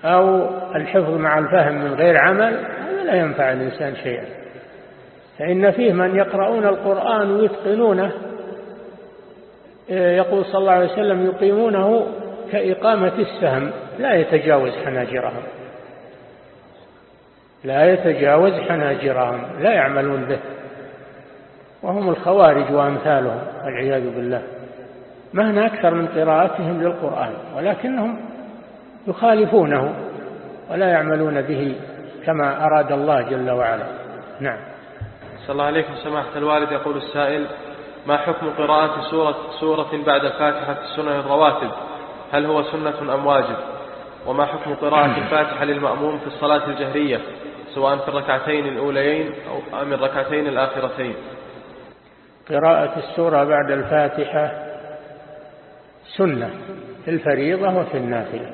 أو الحفظ مع الفهم من غير عمل هذا لا ينفع الإنسان شيئا. فإن فيه من يقرؤون القرآن ويتقنونه يقول صلى الله عليه وسلم يقيمونه كإقامة السهم لا يتجاوز حناجرهم. لا يتجاوز حناجرهم لا يعملون به. وهم الخوارج وأمثالهم والعياذ بالله. مهنا أكثر من قراءتهم للقرآن ولكنهم يخالفونه ولا يعملون به كما أراد الله جل وعلا. نعم. صلى الله عليكم سماحة الوالد. يقول السائل ما حكم قراءة سورة, سورة بعد الفاتحة في السنن الرواتب؟ هل هو سنة أم واجب؟ وما حكم قراءة الفاتحة للمأموم في الصلاة الجهرية سواء في الركعتين الأوليين أو من الركعتين الآخرتين؟ قراءة السورة بعد الفاتحة سنة في الفريضة وفي النافلة.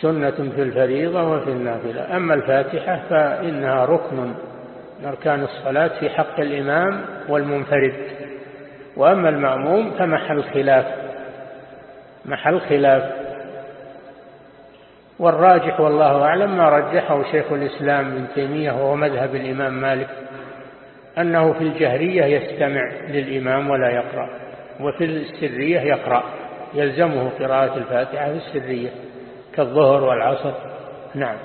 سنة في الفريضة وفي النافلة. أما الفاتحة فإنها ركن من أركان الصلاة في حق الإمام والمنفرد. وأما المأموم فمحل خلاف. محل خلاف. والراجح والله أعلم ما رجحه شيخ الإسلام ابن تيمية وهو مذهب الإمام مالك. أنه في الجهرية يستمع للإمام ولا يقرأ وفي السرية يقرأ يلزمه قراءة الفاتحة في السرية كالظهر والعصر. نعم.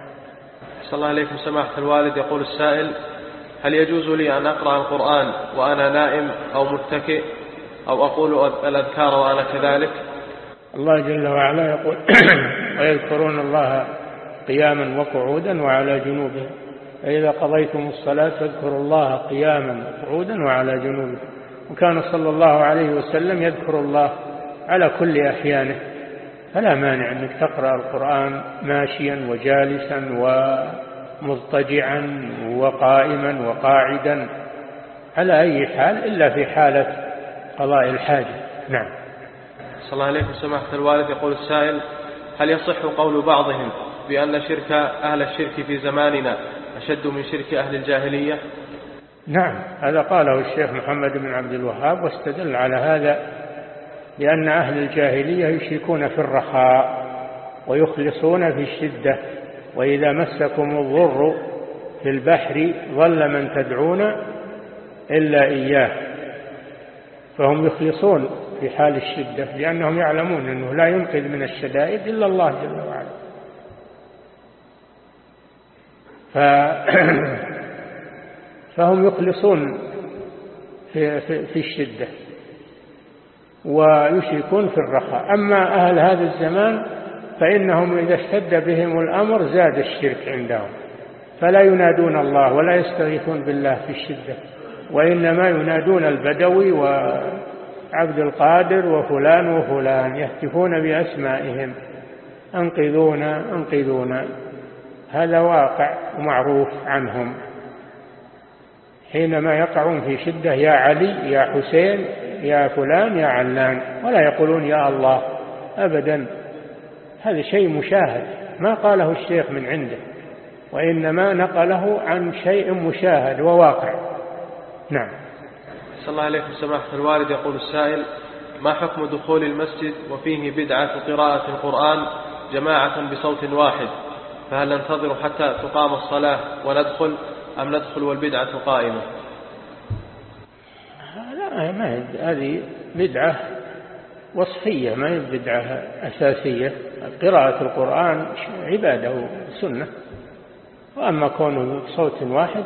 صلى الله عليكم سماحة الوالد. يقول السائل هل يجوز لي أن أقرأ القرآن وأنا نائم أو متكئ أو أقول الأذكار وأنا كذلك؟ الله جل وعلا يقول ويذكرون الله قياما وقعودا وعلى جنوبهم. فإذا قضيتم الصلاة فاذكروا الله قياما وقعودا وعلى جنوبهم وكان صلى الله عليه وسلم يذكر الله على كل أحيانه. فلا مانع أنك تقرأ القرآن ماشيا وجالسا ومضطجعا وقائما وقاعدا على أي حال إلا في حالة قضاء الحاجة. نعم. صلى الله عليه سماحة الوالد يقول السائل هل يصح قول بعضهم بأن شرك أهل الشرك في زماننا أشد من شرك أهل الجاهلية؟ نعم هذا قاله الشيخ محمد بن عبد الوهاب واستدل على هذا لأن أهل الجاهلية يشركون في الرخاء ويخلصون في الشدة وإذا مسكم الضر في البحر ظل من تدعون إلا إياه. فهم يخلصون في حال الشدة لأنهم يعلمون أنه لا ينقذ من الشدائد إلا الله جل وعلا. ف... فهم يخلصون في, في, في الشدة ويشركون في الرخاء. أما أهل هذا الزمان فإنهم إذا اشتد بهم الأمر زاد الشرك عندهم. فلا ينادون الله ولا يستغيثون بالله في الشدة وإنما ينادون البدوي وعبد القادر وفلان وفلان يهتفون بأسمائهم. أنقذونا أنقذونا. هذا واقع ومعروف عنهم. حينما يقعون في شدة يا علي يا حسين يا فلان يا علان ولا يقولون يا الله أبدا. هذا شيء مشاهد. ما قاله الشيخ من عنده وإنما نقله عن شيء مشاهد وواقع. نعم. صلى الله عليكم سماحة الوالد يقول السائل ما حكم دخول المسجد وفيه بدعة قراءة القرآن جماعة بصوت واحد؟ فهل ننتظر حتى تقام الصلاة وندخل أم ندخل والبدعة قائمة؟ لا ما هذه بدعة وصفية ما هي بدعة أساسية. قراءة القرآن عبادة وسنة. وأما كونه بصوت واحد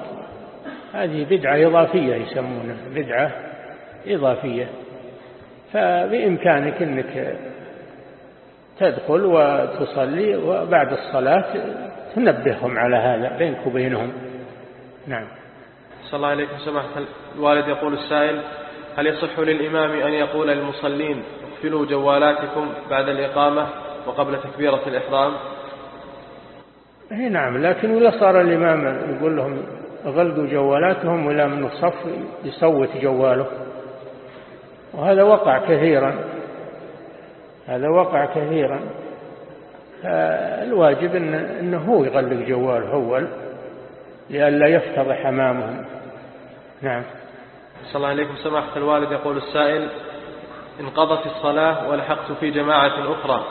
هذه بدعة إضافية يسمونها بدعة إضافية. فبإمكانك أنك تدخل وتصلي وبعد الصلاة تنبههم على هذا بينك وبينهم. نعم. صلى الله عليكم. سماحة الوالد يقول السائل هل يصح للإمام أن يقول للمصلين اقفلوا جوالاتكم بعد الإقامة وقبل تكبيرة الإحرام إي نعم لكن ولا صار الإمام يقول لهم غلقوا جوالاتهم ولا من الصف يصوت جواله. وهذا وقع كثيرا. هذا وقع كثيرا. فالواجب إن إنه هو يغلق جواله أول لئلا يفتضح أمامهم. نعم. صلى الله عليكم. سماحة الوالد يقول السائل انقضت الصلاة ولحقت في جماعة أخرى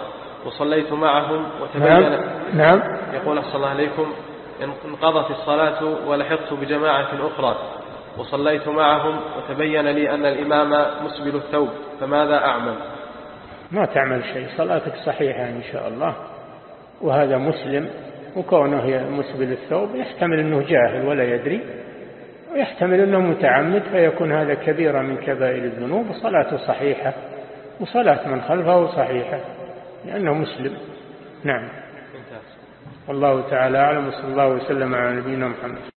وصليت معهم وتبين نعم, نعم. يقول صلى الله عليكم انقضت الصلاة ولحقت بجماعة أخرى وصليت معهم وتبين لي أن الإمام مسبل الثوب فماذا أعمل؟ ما تعمل شيء صلاتك صحيحة إن شاء الله. وهذا مسلم وكونه مسبل الثوب يحتمل أنه جاهل ولا يدري ويحتمل أنه متعمد فيكون هذا كبيرة من كبائر الذنوب وصلاته صحيحة وصلاة من خلفه صحيحة لأنه مسلم. نعم. والله تعالى أعلم وصلى الله وسلم على نبينا محمد.